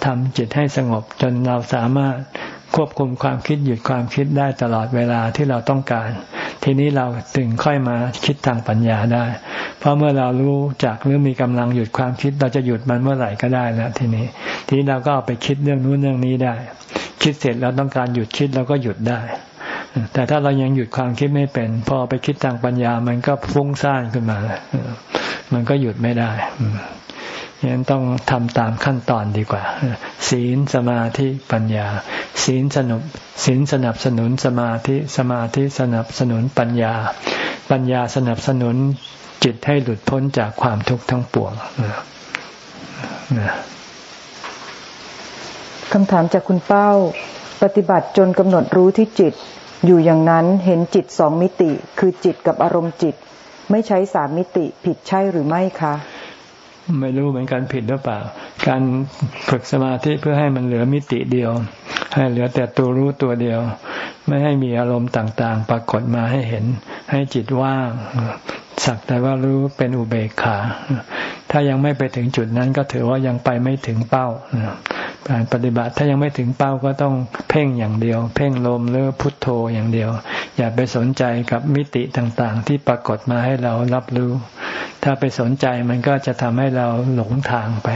ทำจิตให้สงบจนเราสามารถ ควบคุมความคิดหยุดความคิดได้ตลอดเวลาที่เราต้องการ ทีนี้เราถึงค่อยมาคิดทางปัญญาได้ เพราะเมื่อเรารู้จักหรือมีกำลังหยุดความคิด เราจะหยุดมันเมื่อไหร่ก็ได้แล้วทีนี้ ทีนี้เราก็เอาไปคิดเรื่องนู้นเรื่องนี้ได้ คิดเสร็จเราต้องการหยุดคิดเราก็หยุดได้ แต่ถ้าเรายังหยุดความคิดไม่เป็น พอไปคิดทางปัญญามันก็ฟุ้งซ่านขึ้นมา มันก็หยุดไม่ได้ ยังนั้นต้องทำตามขั้นตอนดีกว่า ศีลสมาธิปัญญา ศีลสนุบศีลสนับสนุนสมาธิสมาธิสนับสนุนปัญญา ปัญญาสนับสนุนจิตให้หลุดพ้นจากความทุกข์ทั้งปวงคำถามจากคุณเป้า ปฏิบัติจนกำหนดรู้ที่จิต อยู่อย่างนั้นเห็นจิตสองมิติ คือจิตกับอารมณ์จิต ไม่ใช้สามมิติผิดใช่หรือไม่คะ ไม่รู้เหมือนกันผิดหรือเปล่า การฝึกสมาธิเพื่อให้มันเหลือมิติเดียว ให้เหลือแต่ตัวรู้ตัวเดียว ไม่ให้มีอารมณ์ต่างๆ ปรากฏมาให้เห็น ให้จิตว่าง สักแต่ว่ารู้เป็นอุเบกขา ถ้ายังไม่ไปถึงจุดนั้นก็ถือว่ายังไปไม่ถึงเป้าการปฏิบัติถ้ายังไม่ถึงเป้าก็ต้องเพ่งอย่างเดียว เพ่งลมหรือพุทโธอย่างเดียว อย่าไปสนใจกับมิติต่างๆ ที่ปรากฏมาให้เรารับรู้ ถ้าไปสนใจมันก็จะทำให้เราหลงทางไป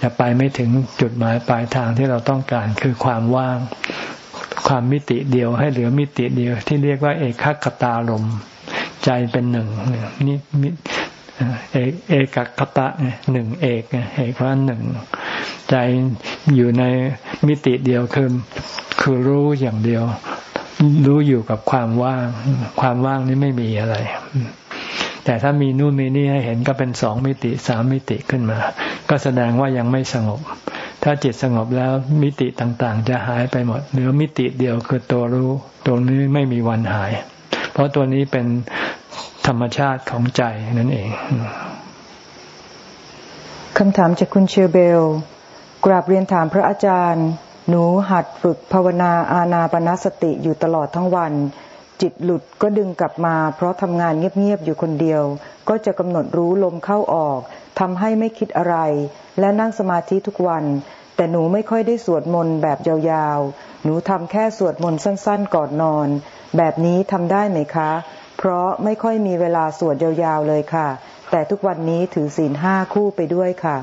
จะไปไม่ถึงจุดหมายปลายทางที่เราต้องการคือความว่าง ความมิติเดียวให้เหลือมิติเดียวที่เรียกว่าเอกขตาลม ใจเป็นหนึ่งนี่เอกเอกคตะหนึ่งเอกเอกว่าหนึ่งใจอยู่ในมิติเดียวคือคือรู้อย่างเดียว รู้อยู่กับความว่าง ความว่างนี้ไม่มีอะไร แต่ถ้ามีนู่นมีนี่ให้เห็นก็เป็นสองมิติสามมิติขึ้นมา ก็แสดงว่ายังไม่สงบ ถ้าจิตสงบแล้วมิติต่างๆ จะหายไปหมดเหลือมิติเดียวคือตัวรู้ ตัวนี้ไม่มีวันหาย เพราะตัวนี้เป็นธรรมชาติของใจนั่นเองคำถามจากคุณเชอร์เบล กราบเรียนถามพระอาจารย์ หนูหัดฝึกภาวนาอาณาปณสติอยู่ตลอดทั้งวัน จิตหลุดก็ดึงกลับมา เพราะทำงานเงียบๆอยู่คนเดียว ก็จะกำหนดรู้ลมเข้าออกทำให้ไม่คิดอะไร และนั่งสมาธิทุกวัน แต่หนูไม่ค่อยได้สวดมนต์แบบยาวๆ หนูทำแค่สวดมนต์สั้นๆ ก่อนนอน แบบนี้ทำได้ไหมคะ เพราะไม่ค่อยมีเวลาสวดยาวๆเลยค่ะ แต่ทุกวันนี้ถือศีลห้าคู่ไปด้วยค่ะ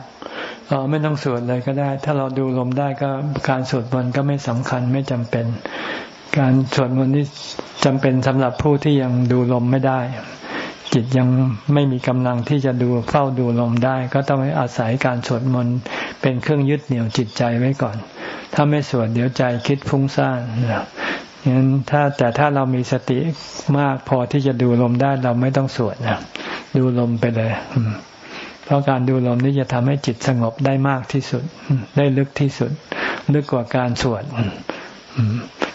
เราไม่ต้องสวดเลยก็ได้ ถ้าเราดูลมได้ก็การสวดมนต์ก็ไม่สำคัญไม่จำเป็น การสวดมนต์นี่จำเป็นสำหรับผู้ที่ยังดูลมไม่ได้ จิตยังไม่มีกำลังที่จะดูเฝ้าดูลมได้ ก็ต้องอาศัยการสวดมนต์เป็นเครื่องยึดเหนี่ยวจิตใจไว้ก่อน ถ้าไม่สวดเดี๋ยวใจคิดฟุ้งซ่าน งั้นถ้าแต่ถ้าเรามีสติมากพอที่จะดูลมได้เราไม่ต้องสวดนะดูลมไปเลยเพราะการดูลมนี่จะทำให้จิตสงบได้มากที่สุด ได้ลึกที่สุด ลึกกว่าการสวด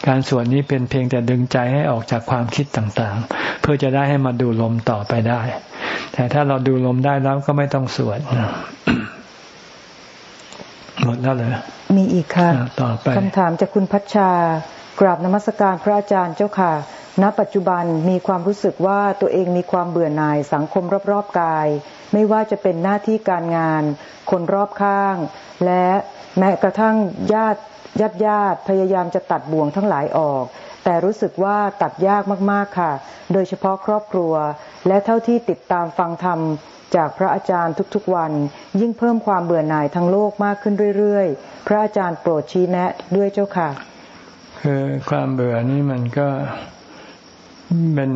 การสวดนี้เป็นเพียงแต่ดึงใจให้ออกจากความคิดต่างๆ เพื่อจะได้ให้มาดูลมต่อไปได้ แต่ถ้าเราดูลมได้แล้วก็ไม่ต้องสวดหมดแล้วเลยมีอีกค่ะต่อไปคำถามจากคุณพัชชา กราบนมัสการพระอาจารย์เจ้าค่ะ ณ ปัจจุบันมีความรู้สึกว่าตัวเองมีความเบื่อหน่ายสังคมรอบๆกาย ไม่ว่าจะเป็นหน้าที่การงาน คนรอบข้าง และแม้กระทั่งญาติญาติญาติพยายามจะตัดบ่วงทั้งหลายออก แต่รู้สึกว่าตัดยากมากๆค่ะ โดยเฉพาะครอบครัว และเท่าที่ติดตามฟังธรรมจากพระอาจารย์ทุกๆวัน ยิ่งเพิ่มความเบื่อหน่ายทั้งโลกมากขึ้นเรื่อยๆ พระอาจารย์โปรดชี้แนะด้วยเจ้าค่ะ คือความเบื่อนี่มันก็เป็น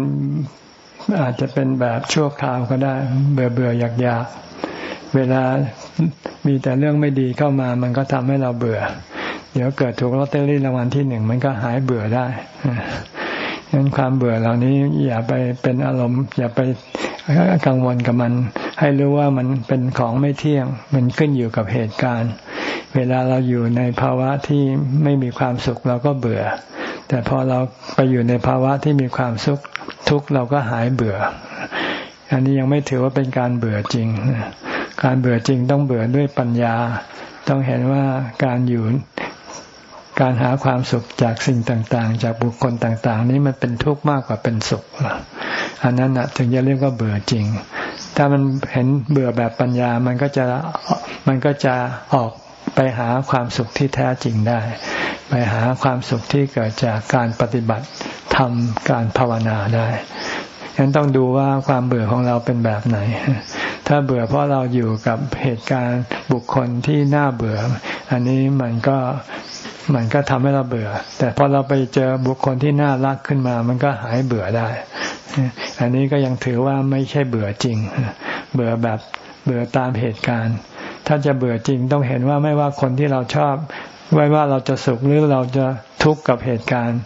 อาจจะเป็นแบบชั่วคราวก็ได้ เบื่อเบื่ออยากอยากเวลามีแต่เรื่องไม่ดีเข้ามา มันก็ทำให้เราเบื่อ เดี๋ยวเกิดถูกลอตเตอรี่รางวัลที่หนึ่งมันก็หายเบื่อได้ฉะนั้นความเบื่อเหล่านี้อย่าไปเป็นอารมณ์ อย่าไป กังวลกับมัน ให้รู้ว่ามันเป็นของไม่เที่ยง มันขึ้นอยู่กับเหตุการณ์ เวลาเราอยู่ในภาวะที่ไม่มีความสุขเราก็เบื่อ แต่พอเราไปอยู่ในภาวะที่มีความสุขทุกเราก็หายเบื่อ อันนี้ยังไม่ถือว่าเป็นการเบื่อจริง การเบื่อจริงต้องเบื่อด้วยปัญญา ต้องเห็นว่าการอยู่การหาความสุขจากสิ่งต่างๆ จากบุคคลต่าง ๆ นี้มันเป็นทุกข์มากกว่าเป็นสุข อันนั้นนะถึงจะเรียกว่าเบื่อจริง ถ้ามันเห็นเบื่อแบบปัญญา มันก็จะมันก็จะออกไปหาความสุขที่แท้จริงได้ ไปหาความสุขที่เกิดจากการปฏิบัติทำการภาวนาได้ฉะนั้นต้องดูว่าความเบื่อของเราเป็นแบบไหน ถ้าเบื่อเพราะเราอยู่กับเหตุการณ์บุคคลที่น่าเบื่อ อันนี้มันก็มันก็ทำให้เราเบื่อ แต่พอเราไปเจอบุคคลที่น่ารักขึ้นมา มันก็หายเบื่อได้ อันนี้ก็ยังถือว่าไม่ใช่เบื่อจริง เบื่อแบบเบื่อตามเหตุการณ์ ถ้าจะเบื่อจริงต้องเห็นว่าไม่ว่าคนที่เราชอบไม่ว่าเราจะสุขหรือเราจะทุกข์กับเหตุการณ์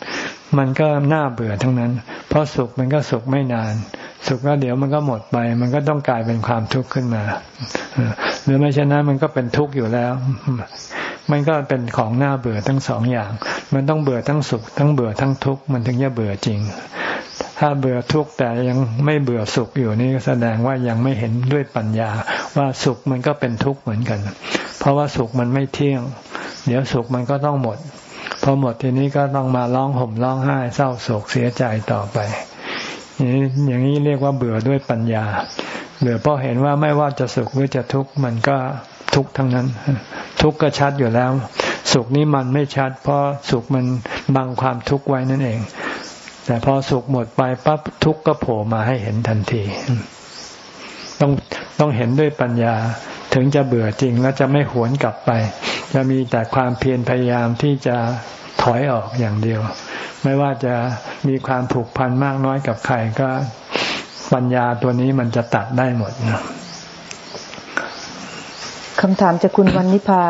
มันก็น่าเบื่อทั้งนั้น เพราะสุขมันก็สุขไม่นาน สุขแล้วเดี๋ยวมันก็หมดไป มันก็ต้องกลายเป็นความทุกข์ขึ้นมาหรือไม่เช่นนั้นมันก็เป็นทุกข์อยู่แล้ว มันก็เป็นของน่าเบื่อทั้งสองอย่าง มันต้องเบื่อทั้งสุข ทั้งเบื่อทั้งทุกข์มันถึงจะเบื่อจริง ถ้าเบื่อทุกข์แต่ยังไม่เบื่อสุขอยู่นี่แสดงว่ายังไม่เห็นด้วยปัญญา ว่าสุขมันก็เป็นทุกข์เหมือนกัน เพราะว่าสุขมันไม่เที่ยง เดี๋ยวสุขมันก็ต้องหมดพอหมดทีนี้ก็ต้องมาร้องห่มร้องไห้เศร้าโศกเสียใจต่อไป อย่างนี้เรียกว่าเบื่อด้วยปัญญา เบื่อเพราะเห็นว่าไม่ว่าจะสุขหรือจะทุกข์มันก็ทุกข์ทั้งนั้น ทุกข์ก็ชัดอยู่แล้ว สุขนี้มันไม่ชัด เพราะสุขมันบังความทุกข์ไว้นั่นเอง แต่พอสุขหมดไปปั๊บทุกข์ก็โผล่มาให้เห็นทันที ต้องต้องเห็นด้วยปัญญาถึงจะเบื่อจริงแล้วจะไม่หวนกลับไป จะมีแต่ความเพียรพยายามที่จะถอยออกอย่างเดียว ไม่ว่าจะมีความผูกพันมากน้อยกับใครก็ปัญญาตัวนี้มันจะตัดได้หมดนะคำถามจากคุณวันนิพา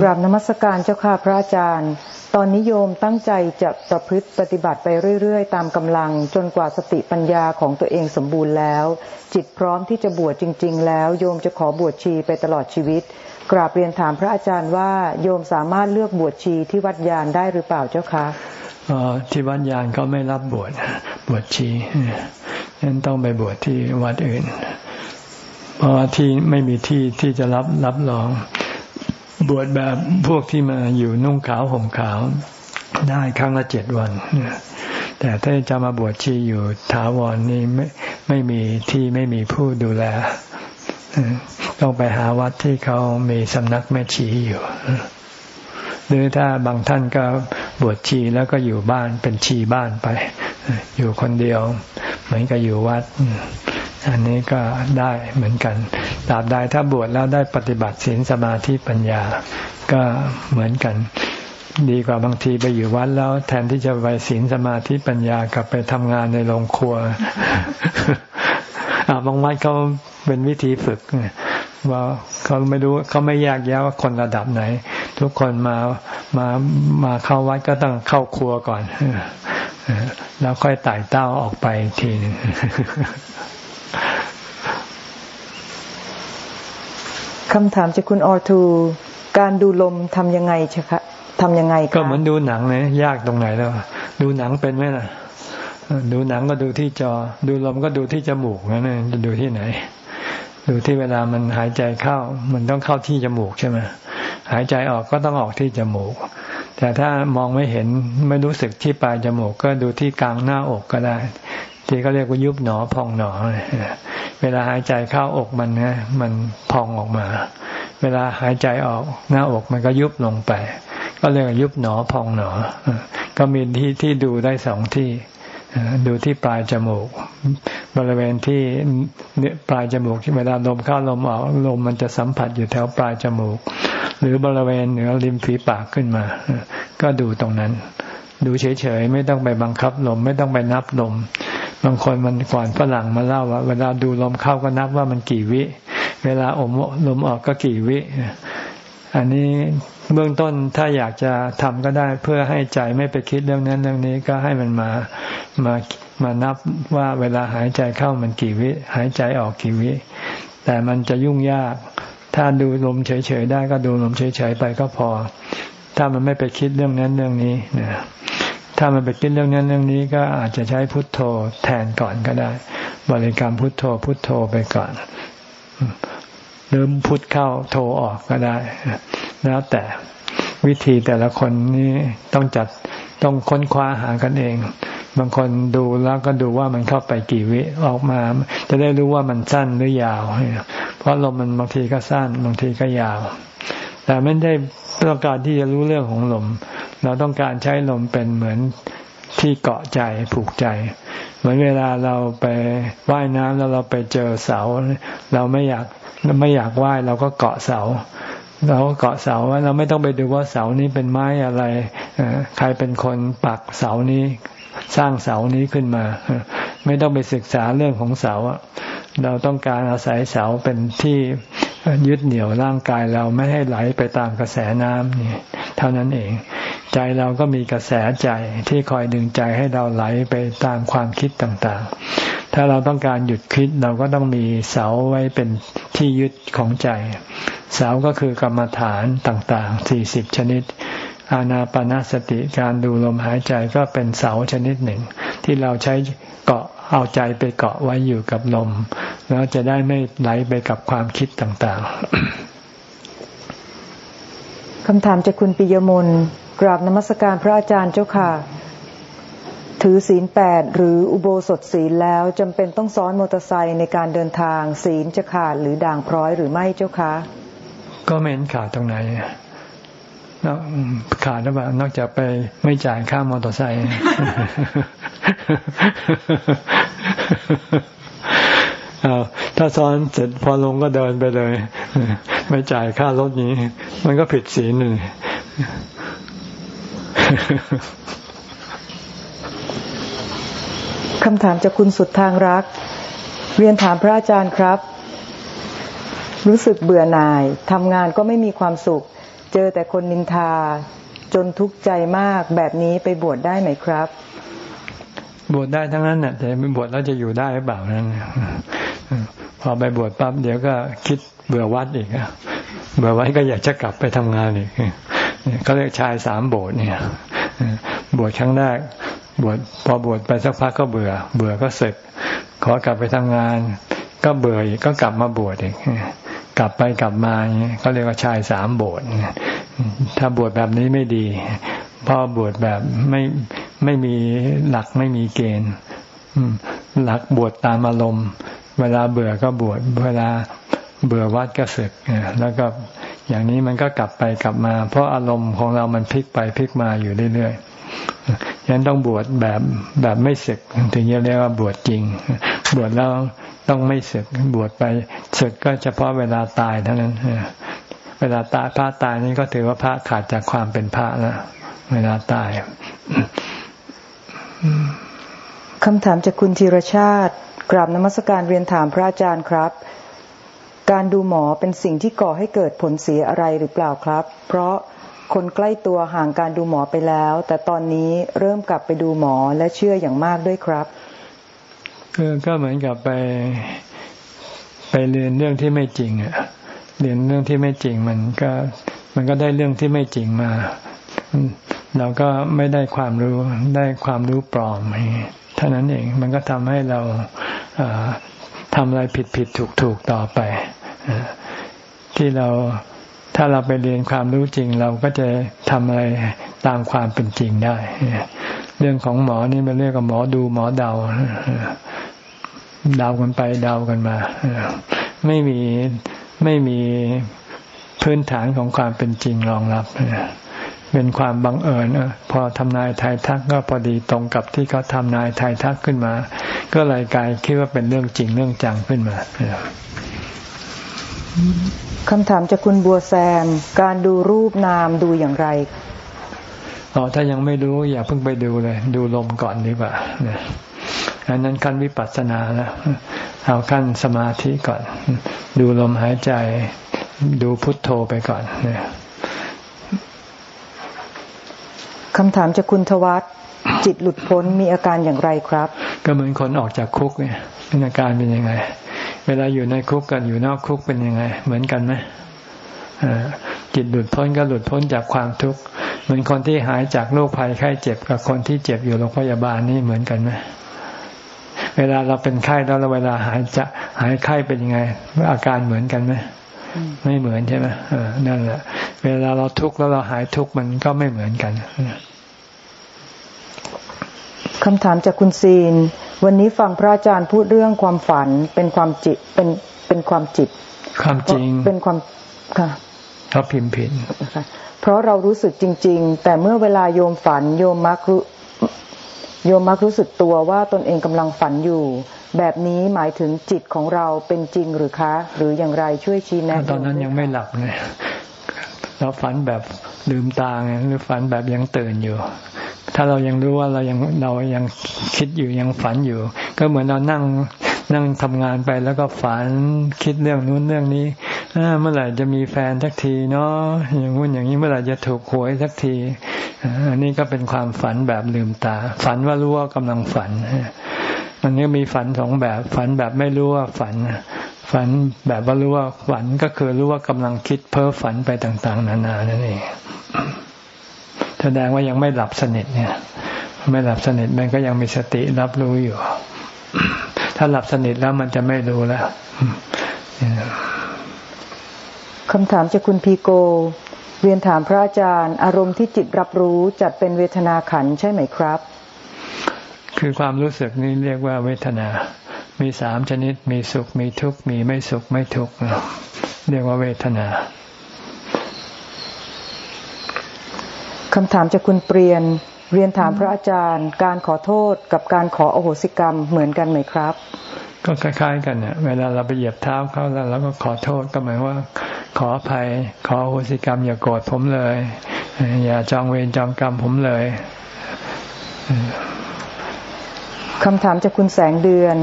กราบนมัสการเจ้าค่ะพระอาจารย์ ตอนนิยมตั้งใจจะประพฤติปฏิบัติไปเรื่อยๆ ตามกำลังจนกว่าสติปัญญาของตัวเองสมบูรณ์แล้ว จิตพร้อมที่จะบวชจริง ๆ แล้ว โยมจะขอบวชชีไปตลอดชีวิต กราบเรียนถามพระอาจารย์ว่าโยมสามารถเลือกบวชชีที่วัดยานได้หรือเปล่าเจ้าคะที่วัดยานเขาไม่รับบวชบวชชีนั้นต้องไปบวชที่วัดอื่น เพราะว่าที่ไม่มีที่ที่จะรับรับรอง บวชแบบพวกที่มาอยู่นุ่งขาวห่มขาวได้ครั้งละเจ็ดวัน แต่ถ้าจะมาบวชชีอยู่ถาวรนนี่ไม่ไม่มีที่ไม่มีผู้ดูแล ต้องไปหาวัดที่เขามีสำนักแม่ชีอยู่ หรือถ้าบางท่านก็บวชชีแล้วก็อยู่บ้านเป็นชีบ้านไป อยู่คนเดียว เหมือนกับอยู่วัด อันนี้ก็ได้เหมือนกัน ราบใดถ้าบวชแล้วได้ปฏิบัติศีลสมาธิปัญญา ก็เหมือนกัน ดีกว่าบางทีไปอยู่วัดแล้ว แทนที่จะไปศีลสมาธิปัญญากลับไปทำงานในโรงครัวบางวัดเขาเป็นวิธีฝึกว่าเขาไม่รู้เขาไม่แยกแยะว่าคนระดับไหน ทุกคนมามามาเข้าวัดก็ต้องเข้าครัวก่อนแล้วค่อยไต่เต้าออกไปทีนึง คำถามจากคุณออทูการดูลมทำยังไงคะทำยังไงก็เหมือนดูหนังเลยยากตรงไหนแล้ว ดูหนังเป็นไหมล่ะ ดูหนังก็ดูที่จอ ดูลมก็ดูที่จมูกนั่นเองจะดูที่ไหน ดูที่เวลามันหายใจเข้า มันต้องเข้าที่จมูกใช่ไหมหายใจออกก็ต้องออกที่จมูก แต่ถ้ามองไม่เห็นไม่รู้สึกที่ปลายจมูก ก็ดูที่กลางหน้าอกก็ได้ ที่เขาเรียกว่ายุบหนอพองหนอ เวลาหายใจเข้าอกมันนะมันพองออกมา เวลาหายใจออกหน้าอกมันก็ยุบลงไป ก็เรียกว่ายุบหนอพองหนอ ก็มีที่ที่ดูได้สองที่ ดูที่ปลายจมูก บริเวณที่ปลายจมูกที่เวลาลมเข้าลมออกลมมันจะสัมผัสอยู่แถวปลายจมูก หรือบริเวณเหนือริมฝีปากขึ้นมา ก็ดูตรงนั้น ดูเฉยๆไม่ต้องไปบังคับลมไม่ต้องไปนับลม บางคนมันก่อนฝรั่งมาเล่าว่า เวลาดูลมเข้าก็นับว่ามันกี่วิ เวลาอมลมออกก็กี่วิอันนี้เบื้องต้นถ้าอยากจะทำก็ได้ เพื่อให้ใจไม่ไปคิดเรื่องนั้นเรื่องนี้ก็ให้มันมามามานับว่าเวลาหายใจเข้ามันกี่วิ หายใจออกกี่วิ แต่มันจะยุ่งยาก ถ้าดูลมเฉยๆได้ก็ดูลมเฉยๆไปก็พอ ถ้ามันไม่ไปคิดเรื่องนั้นเรื่องนี้นะ ถ้ามันไปคิดเรื่องนั้นเรื่องนี้ก็อาจจะใช้พุทโธแทนก่อนก็ได้ บริกรรมพุทโธ พุทโธไปก่อนหรือพุทเข้าโทออกก็ได้ แล้วแต่วิธีแต่ละคนนี่ต้องจัดต้องค้นคว้าหากันเอง บางคนดูแล้วก็ดูว่ามันเข้าไปกี่วิออกมา จะได้รู้ว่ามันสั้นหรือยาว เพราะลมมันบางทีก็สั้นบางทีก็ยาว แต่ไม่ได้ต้องการที่จะรู้เรื่องของลม เราต้องการใช้ลมเป็นเหมือนที่เกาะใจผูกใจ เหมือนเวลาเราไปว่ายน้ำแล้วเราไปเจอเสา เราไม่อยากไม่อยากไหว้เราก็เกาะเสาเราเกาะเสาเราไม่ต้องไปดูว่าเสานี้เป็นไม้อะไรใครเป็นคนปักเสานี้ สร้างเสานี้ขึ้นมา ไม่ต้องไปศึกษาเรื่องของเสาเราต้องการอาศัยเสาเป็นที่ยึดเหนี่ยวร่างกายเราไม่ให้ไหลไปตามกระแสน้ำนี่เท่านั้นเอง ใจเราก็มีกระแสใจที่คอยดึงใจให้เราไหลไปตามความคิดต่างๆ ถ้าเราต้องการหยุดคิดเราก็ต้องมีเสาไว้เป็นที่ยึดของใจ เสาก็คือกรรมฐานต่างๆสี่สิบชนิด อานาปนาสติการดูลมหายใจก็เป็นเสาชนิดหนึ่ง ที่เราใช้เกาะเอาใจไปเกาะไว้อยู่กับลม แล้วจะได้ไม่ไหลไปกับความคิดต่างๆคำถามจากคุณปิยมน กราบนมัสการพระอาจารย์เจ้าค่ะ ถือศีลแปดหรืออุโบสถศีลแล้วจำเป็นต้องซ้อนมอเตอร์ไซค์ในการเดินทาง ศีลจะขาดหรือด่างพร้อยหรือไม่เจ้าคะก็ไม่เห็นขาดตรงไหนนอกขาดหรือเปล่านอกจากไปไม่จ่ายค่ามอเตอร์ไซค์ถ้าซ้อนเสร็จพอลงก็เดินไปเลย ไม่จ่ายค่ารถนี้ มันก็ผิดศีลเลย คำถามจากคุณสุดทางรัก เรียนถามพระอาจารย์ครับ รู้สึกเบื่อหน่ายทำงานก็ไม่มีความสุข เจอแต่คนนินทา จนทุกข์ใจมากแบบนี้ไปบวชได้ไหมครับ บวชได้ทั้งนั้นน่ะแต่ไม่บวชแล้วจะอยู่ได้หรือเปล่านั้นพอไปบวชปั๊บเดี๋ยวก็คิดเบื่อวัดอีกเบื่อวัดก็อยากจะกลับไปทำงานอีก เขาเรียกชายสามโบสถ์เนี่ยบวชครั้งแรกบวชพอบวชไปสักพักก็เบื่อ เบื่อก็สึก ขอกลับไปทำงาน ก็เบื่ออีกก็กลับมาบวชอีกกลับไปกลับมาเนี่ยเขาเรียกว่าชายสามโบสถ์ถ้าบวชแบบนี้ไม่ดีพอบวชแบบไม่ไม่มีหลักไม่มีเกณฑ์หลักบวชตามอารมณ์ เวลาเบื่อก็บวชเวลาเบื่อวัดก็สึกแล้วก็ อย่างนี้มันก็กลับไปกลับมา เพราะอารมณ์ของเรามันพลิกไปพลิกมาอยู่เรื่อยๆฉะนั้นต้องบวชแบบแบบไม่สึก ถึงจะเรียกว่าบวชจริง บวชแล้วต้องไม่สึกบวชไปสึกก็เฉพาะเวลาตายเท่านั้นเวลาตายพระตายนี่ก็ถือว่าพระขาดจากความเป็นพระแล้วเวลาตายคำถามจากคุณธีรชาติ กราบนมัสการเรียนถามพระอาจารย์ครับ การดูหมอเป็นสิ่งที่ก่อให้เกิดผลเสียอะไรหรือเปล่าครับ เพราะคนใกล้ตัวห่างการดูหมอไปแล้ว แต่ตอนนี้เริ่มกลับไปดูหมอและเชื่ออย่างมากด้วยครับก็เหมือนกับไปไปเรียนเรื่องที่ไม่จริงอะเรียนเรื่องที่ไม่จริงมันก็มันก็ได้เรื่องที่ไม่จริงมา เราก็ไม่ได้ความรู้ได้ความรู้ปลอมเท่านั้นเอง มันก็ทำให้เรา ทำอะไรผิดผิดถูกถูกต่อไป ที่เราถ้าเราไปเรียนความรู้จริง เราก็จะทำอะไรตามความเป็นจริงได้ เรื่องของหมอนี่เป็นเรื่องกับหมอดูหมอเดาเดากันไปเดากันมาไม่มีไม่มีพื้นฐานของความเป็นจริงรองรับ เป็นความบังเอิญพอทำนายทายทักก็พอดีตรงกับที่เขาทำนายทายทักขึ้นมา ก็เลยกลายคิดว่าเป็นเรื่องจริงเรื่องจังขึ้นมาคำถามจากคุณบัวแซม การดูรูปนามดูอย่างไรอ๋อถ้ายังไม่รู้อย่าเพิ่งไปดูเลย ดูลมก่อนดีกว่าอันนั้นขั้นวิปัสสนาแล้วเอาขั้นสมาธิก่อน ดูลมหายใจ ดูพุทโธไปก่อนเนี่ย คำถามจากคุณทวัตจิตหลุดพ้นมีอาการอย่างไรครับ ก็เหมือนคนออกจากคุกเนี่ยอาการเป็นยังไง เวลาอยู่ในคุกกับอยู่นอกคุกเป็นยังไง เหมือนกันไหมจิตหลุดพ้นก็หลุดพ้นจากความทุกข์เหมือนคนที่หายจากโรคภัยไข้เจ็บกับคนที่เจ็บอยู่โรงพยาบาลนี่เหมือนกันไหมเวลาเราเป็นไข้แล้วเราเวลาหายจะหายไข้เป็นยังไงอาการเหมือนกันไหม ไม่เหมือนใช่ไหมเออนั่นแหละ เวลาเราทุกข์แล้วเราหายทุกข์มันก็ไม่เหมือนกันคำถามจากคุณซีน วันนี้ฟังพระอาจารย์พูดเรื่องความฝันเป็นความจิตเป็นเป็นความจิต ความจริงเป็นความค่ะเขาพิมพ์ผิดเพราะเรารู้สึกจริง ๆ แต่เมื่อเวลาโยมฝันโยมมักรู้โยมมักรู้สึกตัวว่าตนเองกำลังฝันอยู่ แบบนี้หมายถึงจิตของเราเป็นจริงหรือคะ หรืออย่างไรช่วยชี้แนะตอนนั้นยังไม่หลับไงเราฝันแบบลืมตาไงหรือฝันแบบยังตื่นอยู่ ถ้าเรายังรู้ว่าเรายังเรายังคิดอยู่ยังฝันอยู่ ก็เหมือนเรานั่งนั่งทำงานไปแล้วก็ฝันคิดเรื่องนู้นเรื่องนี้เมื่อไหร่จะมีแฟนสักทีเนาะอย่างงู้นอย่างนี้เมื่อไหร่จะถูกหวยสักทีอันนี้ก็เป็นความฝันแบบลืมตา ฝันว่ารู้ว่ากำลังฝัน มันก็มีฝันสองแบบ ฝันแบบไม่รู้ว่าฝัน ฝันแบบว่ารู้ว่าฝันก็คือรู้ว่ากำลังคิดเพ้อฝันไปต่าง ๆ นานานั่นเองแสดงว่ายังไม่หลับสนิทเนี่ย ไม่หลับสนิทมันก็ยังมีสติรับรู้อยู่ ถ้าหลับสนิทแล้วมันจะไม่รู้แล้วคำถามจากคุณพีโก เรียนถามพระอาจารย์ อารมณ์ที่จิตรับรู้จัดเป็นเวทนาขันใช่ไหมครับ คือความรู้สึกนี้เรียกว่าเวทนา มีสามชนิด มีสุข มีทุกข์ มีไม่สุข ไม่ทุกข์ เรียกว่าเวทนาคำถามจากคุณเปลี่ยน เรียนถามพระอาจารย์ การขอโทษกับการขออโหสิกรรมเหมือนกันไหมครับ ก็คล้ายๆกันเนี่ยเวลาเราไปเหยียบเท้าเขาแล้วเราก็ขอโทษก็หมายว่า ขออภัย ขอโหสิกรรม อย่าโกรธผมเลย อย่าจองเวรจองกรรมผมเลย คำถามจากคุณแสงเดือน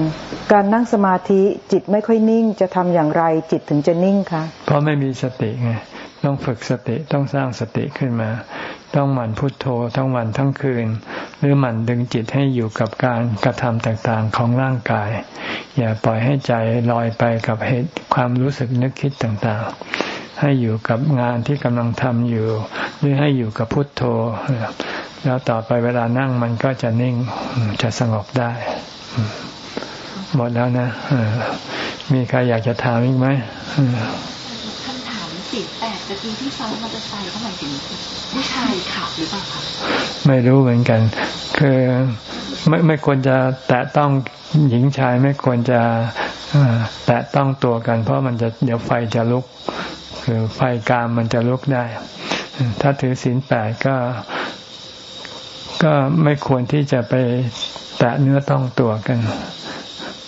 การนั่งสมาธิจิตไม่ค่อยนิ่ง จะทำอย่างไรจิตถึงจะนิ่งคะเพราะไม่มีสติไงต้องฝึกสติต้องสร้างสติขึ้นมา ต้องหมั่นพุทโธทั้งวันทั้งคืน หรือหมั่นดึงจิตให้อยู่กับการกระทำต่างๆของร่างกาย อย่าปล่อยให้ใจลอยไปกับเหตุความรู้สึกนึกคิดต่างๆ ให้อยู่กับงานที่กำลังทำอยู่ หรือให้อยู่กับพุทโธ แล้วต่อไปเวลานั่งมันก็จะนิ่งจะสงบได้ หมดแล้วนะมีใครอยากจะถามอีกไหมสิบแปดตะกี้ที่ซ้อนมอเตอร์ไซค์เขาหมายถึงผู้ชายขับหรือเปล่าคะไม่รู้เหมือนกัน คือไม่ไม่ควรจะแตะต้องหญิงชายไม่ควรจะแตะต้องตัวกัน เพราะมันจะเดี๋ยวไฟจะลุก คือไฟกามมันจะลุกได้ ถ้าถือศีลแปดก็ ก็ไม่ควรที่จะไปแตะเนื้อต้องตัวกัน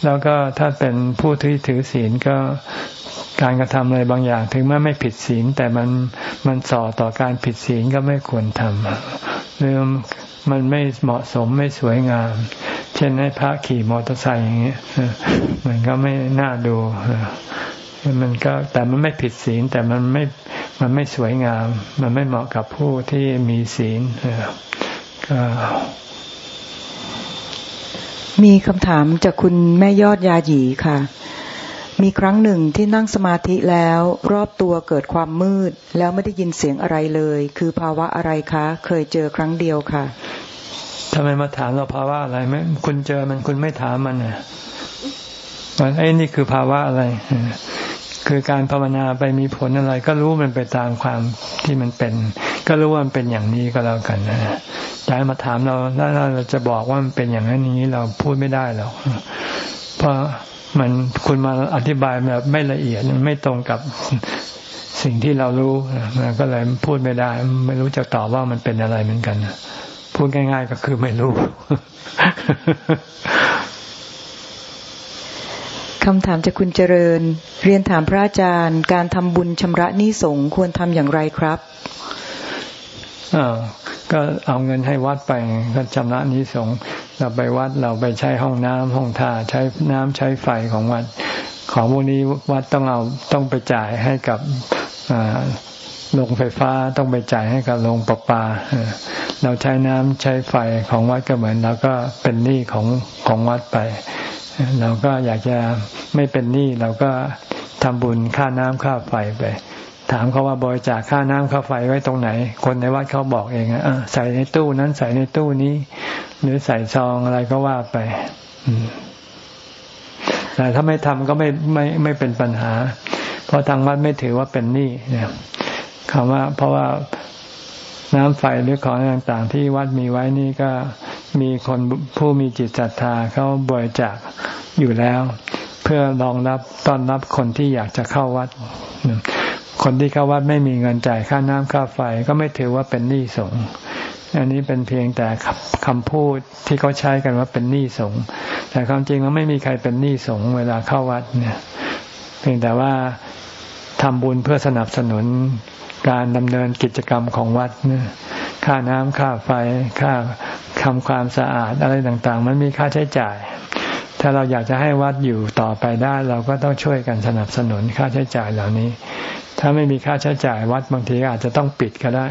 แล้วก็ถ้าเป็นผู้ที่ถือศีลก็การกระทำอะไรบางอย่าง ถึงแม้ไม่ผิดศีล แต่มันมันส่อต่อการผิดศีลก็ไม่ควรทำหรือมันไม่เหมาะสมไม่สวยงาม เช่นให้พระขี่มอเตอร์ไซค์อย่างเงี้ยมันก็ไม่น่าดูมันก็แต่มันไม่ผิดศีล แต่มันไม่มันไม่สวยงาม มันไม่เหมาะกับผู้ที่มีศีล มีคำถามจากคุณแม่ยอดยาหยีค่ะ มีครั้งหนึ่งที่นั่งสมาธิแล้ว รอบตัวเกิดความมืด แล้วไม่ได้ยินเสียงอะไรเลย คือภาวะอะไรคะ เคยเจอครั้งเดียวค่ะทำไมมาถามเราภาวะอะไรไหมคุณเจอมันคุณไม่ถามมันอะมันไอ้นี่คือภาวะอะไร คือการภาวนาไปมีผลอะไร ก็รู้มันไปตามความที่มันเป็น ก็รู้ว่ามันเป็นอย่างนี้ก็แล้วกันนะย้ายมาถามเราถ้าเราจะบอกว่ามันเป็นอย่างนั้นนี้เราพูดไม่ได้หรอกเพราะมันคุณมาอธิบายแบบไม่ละเอียดไม่ตรงกับสิ่งที่เรารู้มันก็เลยพูดไม่ได้ ไม่รู้จะตอบว่ามันเป็นอะไรเหมือนกันพูดง่าย ๆ ก็คือไม่รู้ คำถามจากคุณเจริญ เรียนถามพระอาจารย์ การทำบุญชำระหนี้สงควรทำอย่างไรครับก็เอาเงินให้วัดไปก็ชำระนี้สงเราไปวัดเราไปใช้ห้องน้ำห้องท่าใช้น้ำใช้ไฟของวัด ของพวกนี้วัดต้องเอาต้องไปจ่ายให้กับโรงไฟฟ้าต้องไปจ่ายให้กับโรงประปา เราใช้น้ำใช้ไฟของวัดก็เหมือนเราก็เป็นหนี้ของของวัดไป เราก็อยากจะไม่เป็นหนี้เราก็ทำบุญค่าน้ำค่าไฟไป ถามเขาว่าบริจาคค่าน้ำค่าไฟไว้ตรงไหน คนในวัดเขาบอกเองอะใส่ในตู้นั้นใส่ในตู้นี้ หรือใส่ซองอะไรก็ว่าไปแต่ถ้าไม่ทำก็ไม่ไม่ไม่เป็นปัญหา เพราะทางวัดไม่ถือว่าเป็นหนี้เนี่ยคำว่าเพราะว่าน้ำไฟหรือของต่างๆ ที่วัดมีไว้นี่ก็ มีคนผู้มีจิตศรัทธาเขาบริจาคอยู่แล้ว เพื่อรองรับต้อนรับคนที่อยากจะเข้าวัด คนที่เข้าวัดไม่มีเงินจ่ายค่าน้ำค่าไฟก็ไม่ถือว่าเป็นหนี้สงฆ์อันนี้เป็นเพียงแต่คำพูดที่เขาใช้กันว่าเป็นหนี้สงฆ์แต่ความจริงแล้วไม่มีใครเป็นหนี้สงฆ์เวลาเข้าวัดเนี่ย เพียงแต่ว่าทำบุญเพื่อสนับสนุนการดำเนินกิจกรรมของวัดเนี่ยค่าน้ำค่าไฟค่า ทำความสะอาดอะไรต่างๆ มันมีค่าใช้จ่าย ถ้าเราอยากจะให้วัดอยู่ต่อไปได้ เราก็ต้องช่วยกันสนับสนุนค่าใช้จ่ายเหล่านี้ ถ้าไม่มีค่าใช้จ่ายวัดบางทีอาจจะต้องปิดก็ได้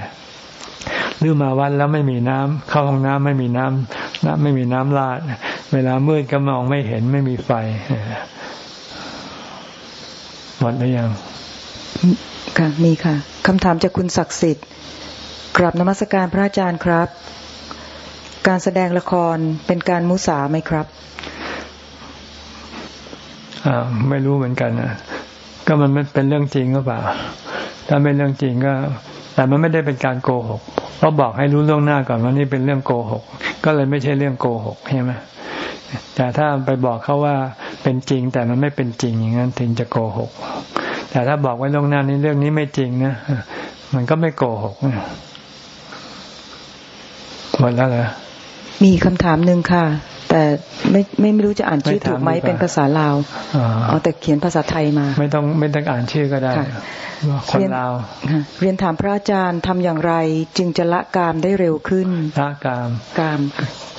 หรือมาวัดแล้วไม่มีน้ำเข้าห้องน้ำไม่มีน้ำน้ำไม่มีน้ำลาด เวลามืดก็มองไม่เห็นไม่มีไฟหมดหรือยังค่ะมีค่ะคำถามจากคุณศักดิ์สิทธิ์กราบนมัสการพระอาจารย์ครับ การแสดงละครเป็นการมุสาไหมครับอ่าไม่รู้เหมือนกันนะก็มันเป็นเรื่องจริงหรือเปล่า ถ้าเป็นเรื่องจริงก็ แต่มันไม่ได้เป็นการโกหกเพราะบอกให้รู้ล่วงหน้าก่อนว่านี่เป็นเรื่องโกหก ก็เลยไม่ใช่เรื่องโกหกใช่ไหมแต่ถ้าไปบอกเขาว่าเป็นจริง แต่มันไม่เป็นจริงอย่างนั้นถึงจะโกหก แต่ถ้าบอกไว้ล่วงหน้านี้เรื่องนี้ไม่จริงนะมันก็ไม่โกหกหมดแล้วเหรอ มีคำถามหนึ่งค่ะ แต่ไม่ไม่ไม่รู้จะอ่านชื่อถูกไหมเป็นภาษาลาวอ๋อแต่เขียนภาษาไทยมา ไม่ต้องไม่ต้องอ่านชื่อก็ได้คนลาวเรียนถามพระอาจารย์ทำอย่างไร จึงจะละกามได้เร็วขึ้นละกามกาม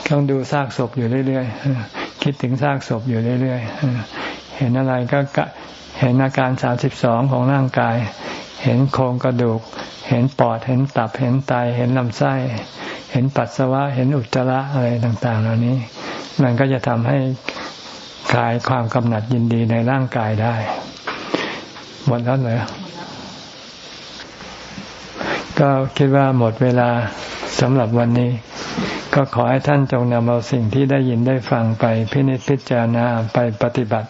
ต้องดูซากศพอยู่เรื่อยๆคิดถึงซากศพอยู่เรื่อยๆเห็นอะไรก็เห็นอาการสามสิบสองของร่างกาย เห็นโครงกระดูก เห็นปอด เห็นตับ เห็นไต เห็นลำไส้ เห็นปัสสาวะ เห็นอุจจาระอะไรต่าง ๆ เหล่านี้ มันก็จะทำให้คลายความกำหนัดยินดีในร่างกายได้ หมดแล้วเลยก็คิดว่าหมดเวลาสำหรับวันนี้ ก็ขอให้ท่านจงนำเอาสิ่งที่ได้ยินได้ฟังไปพินิจพิจารณาไปปฏิบัติ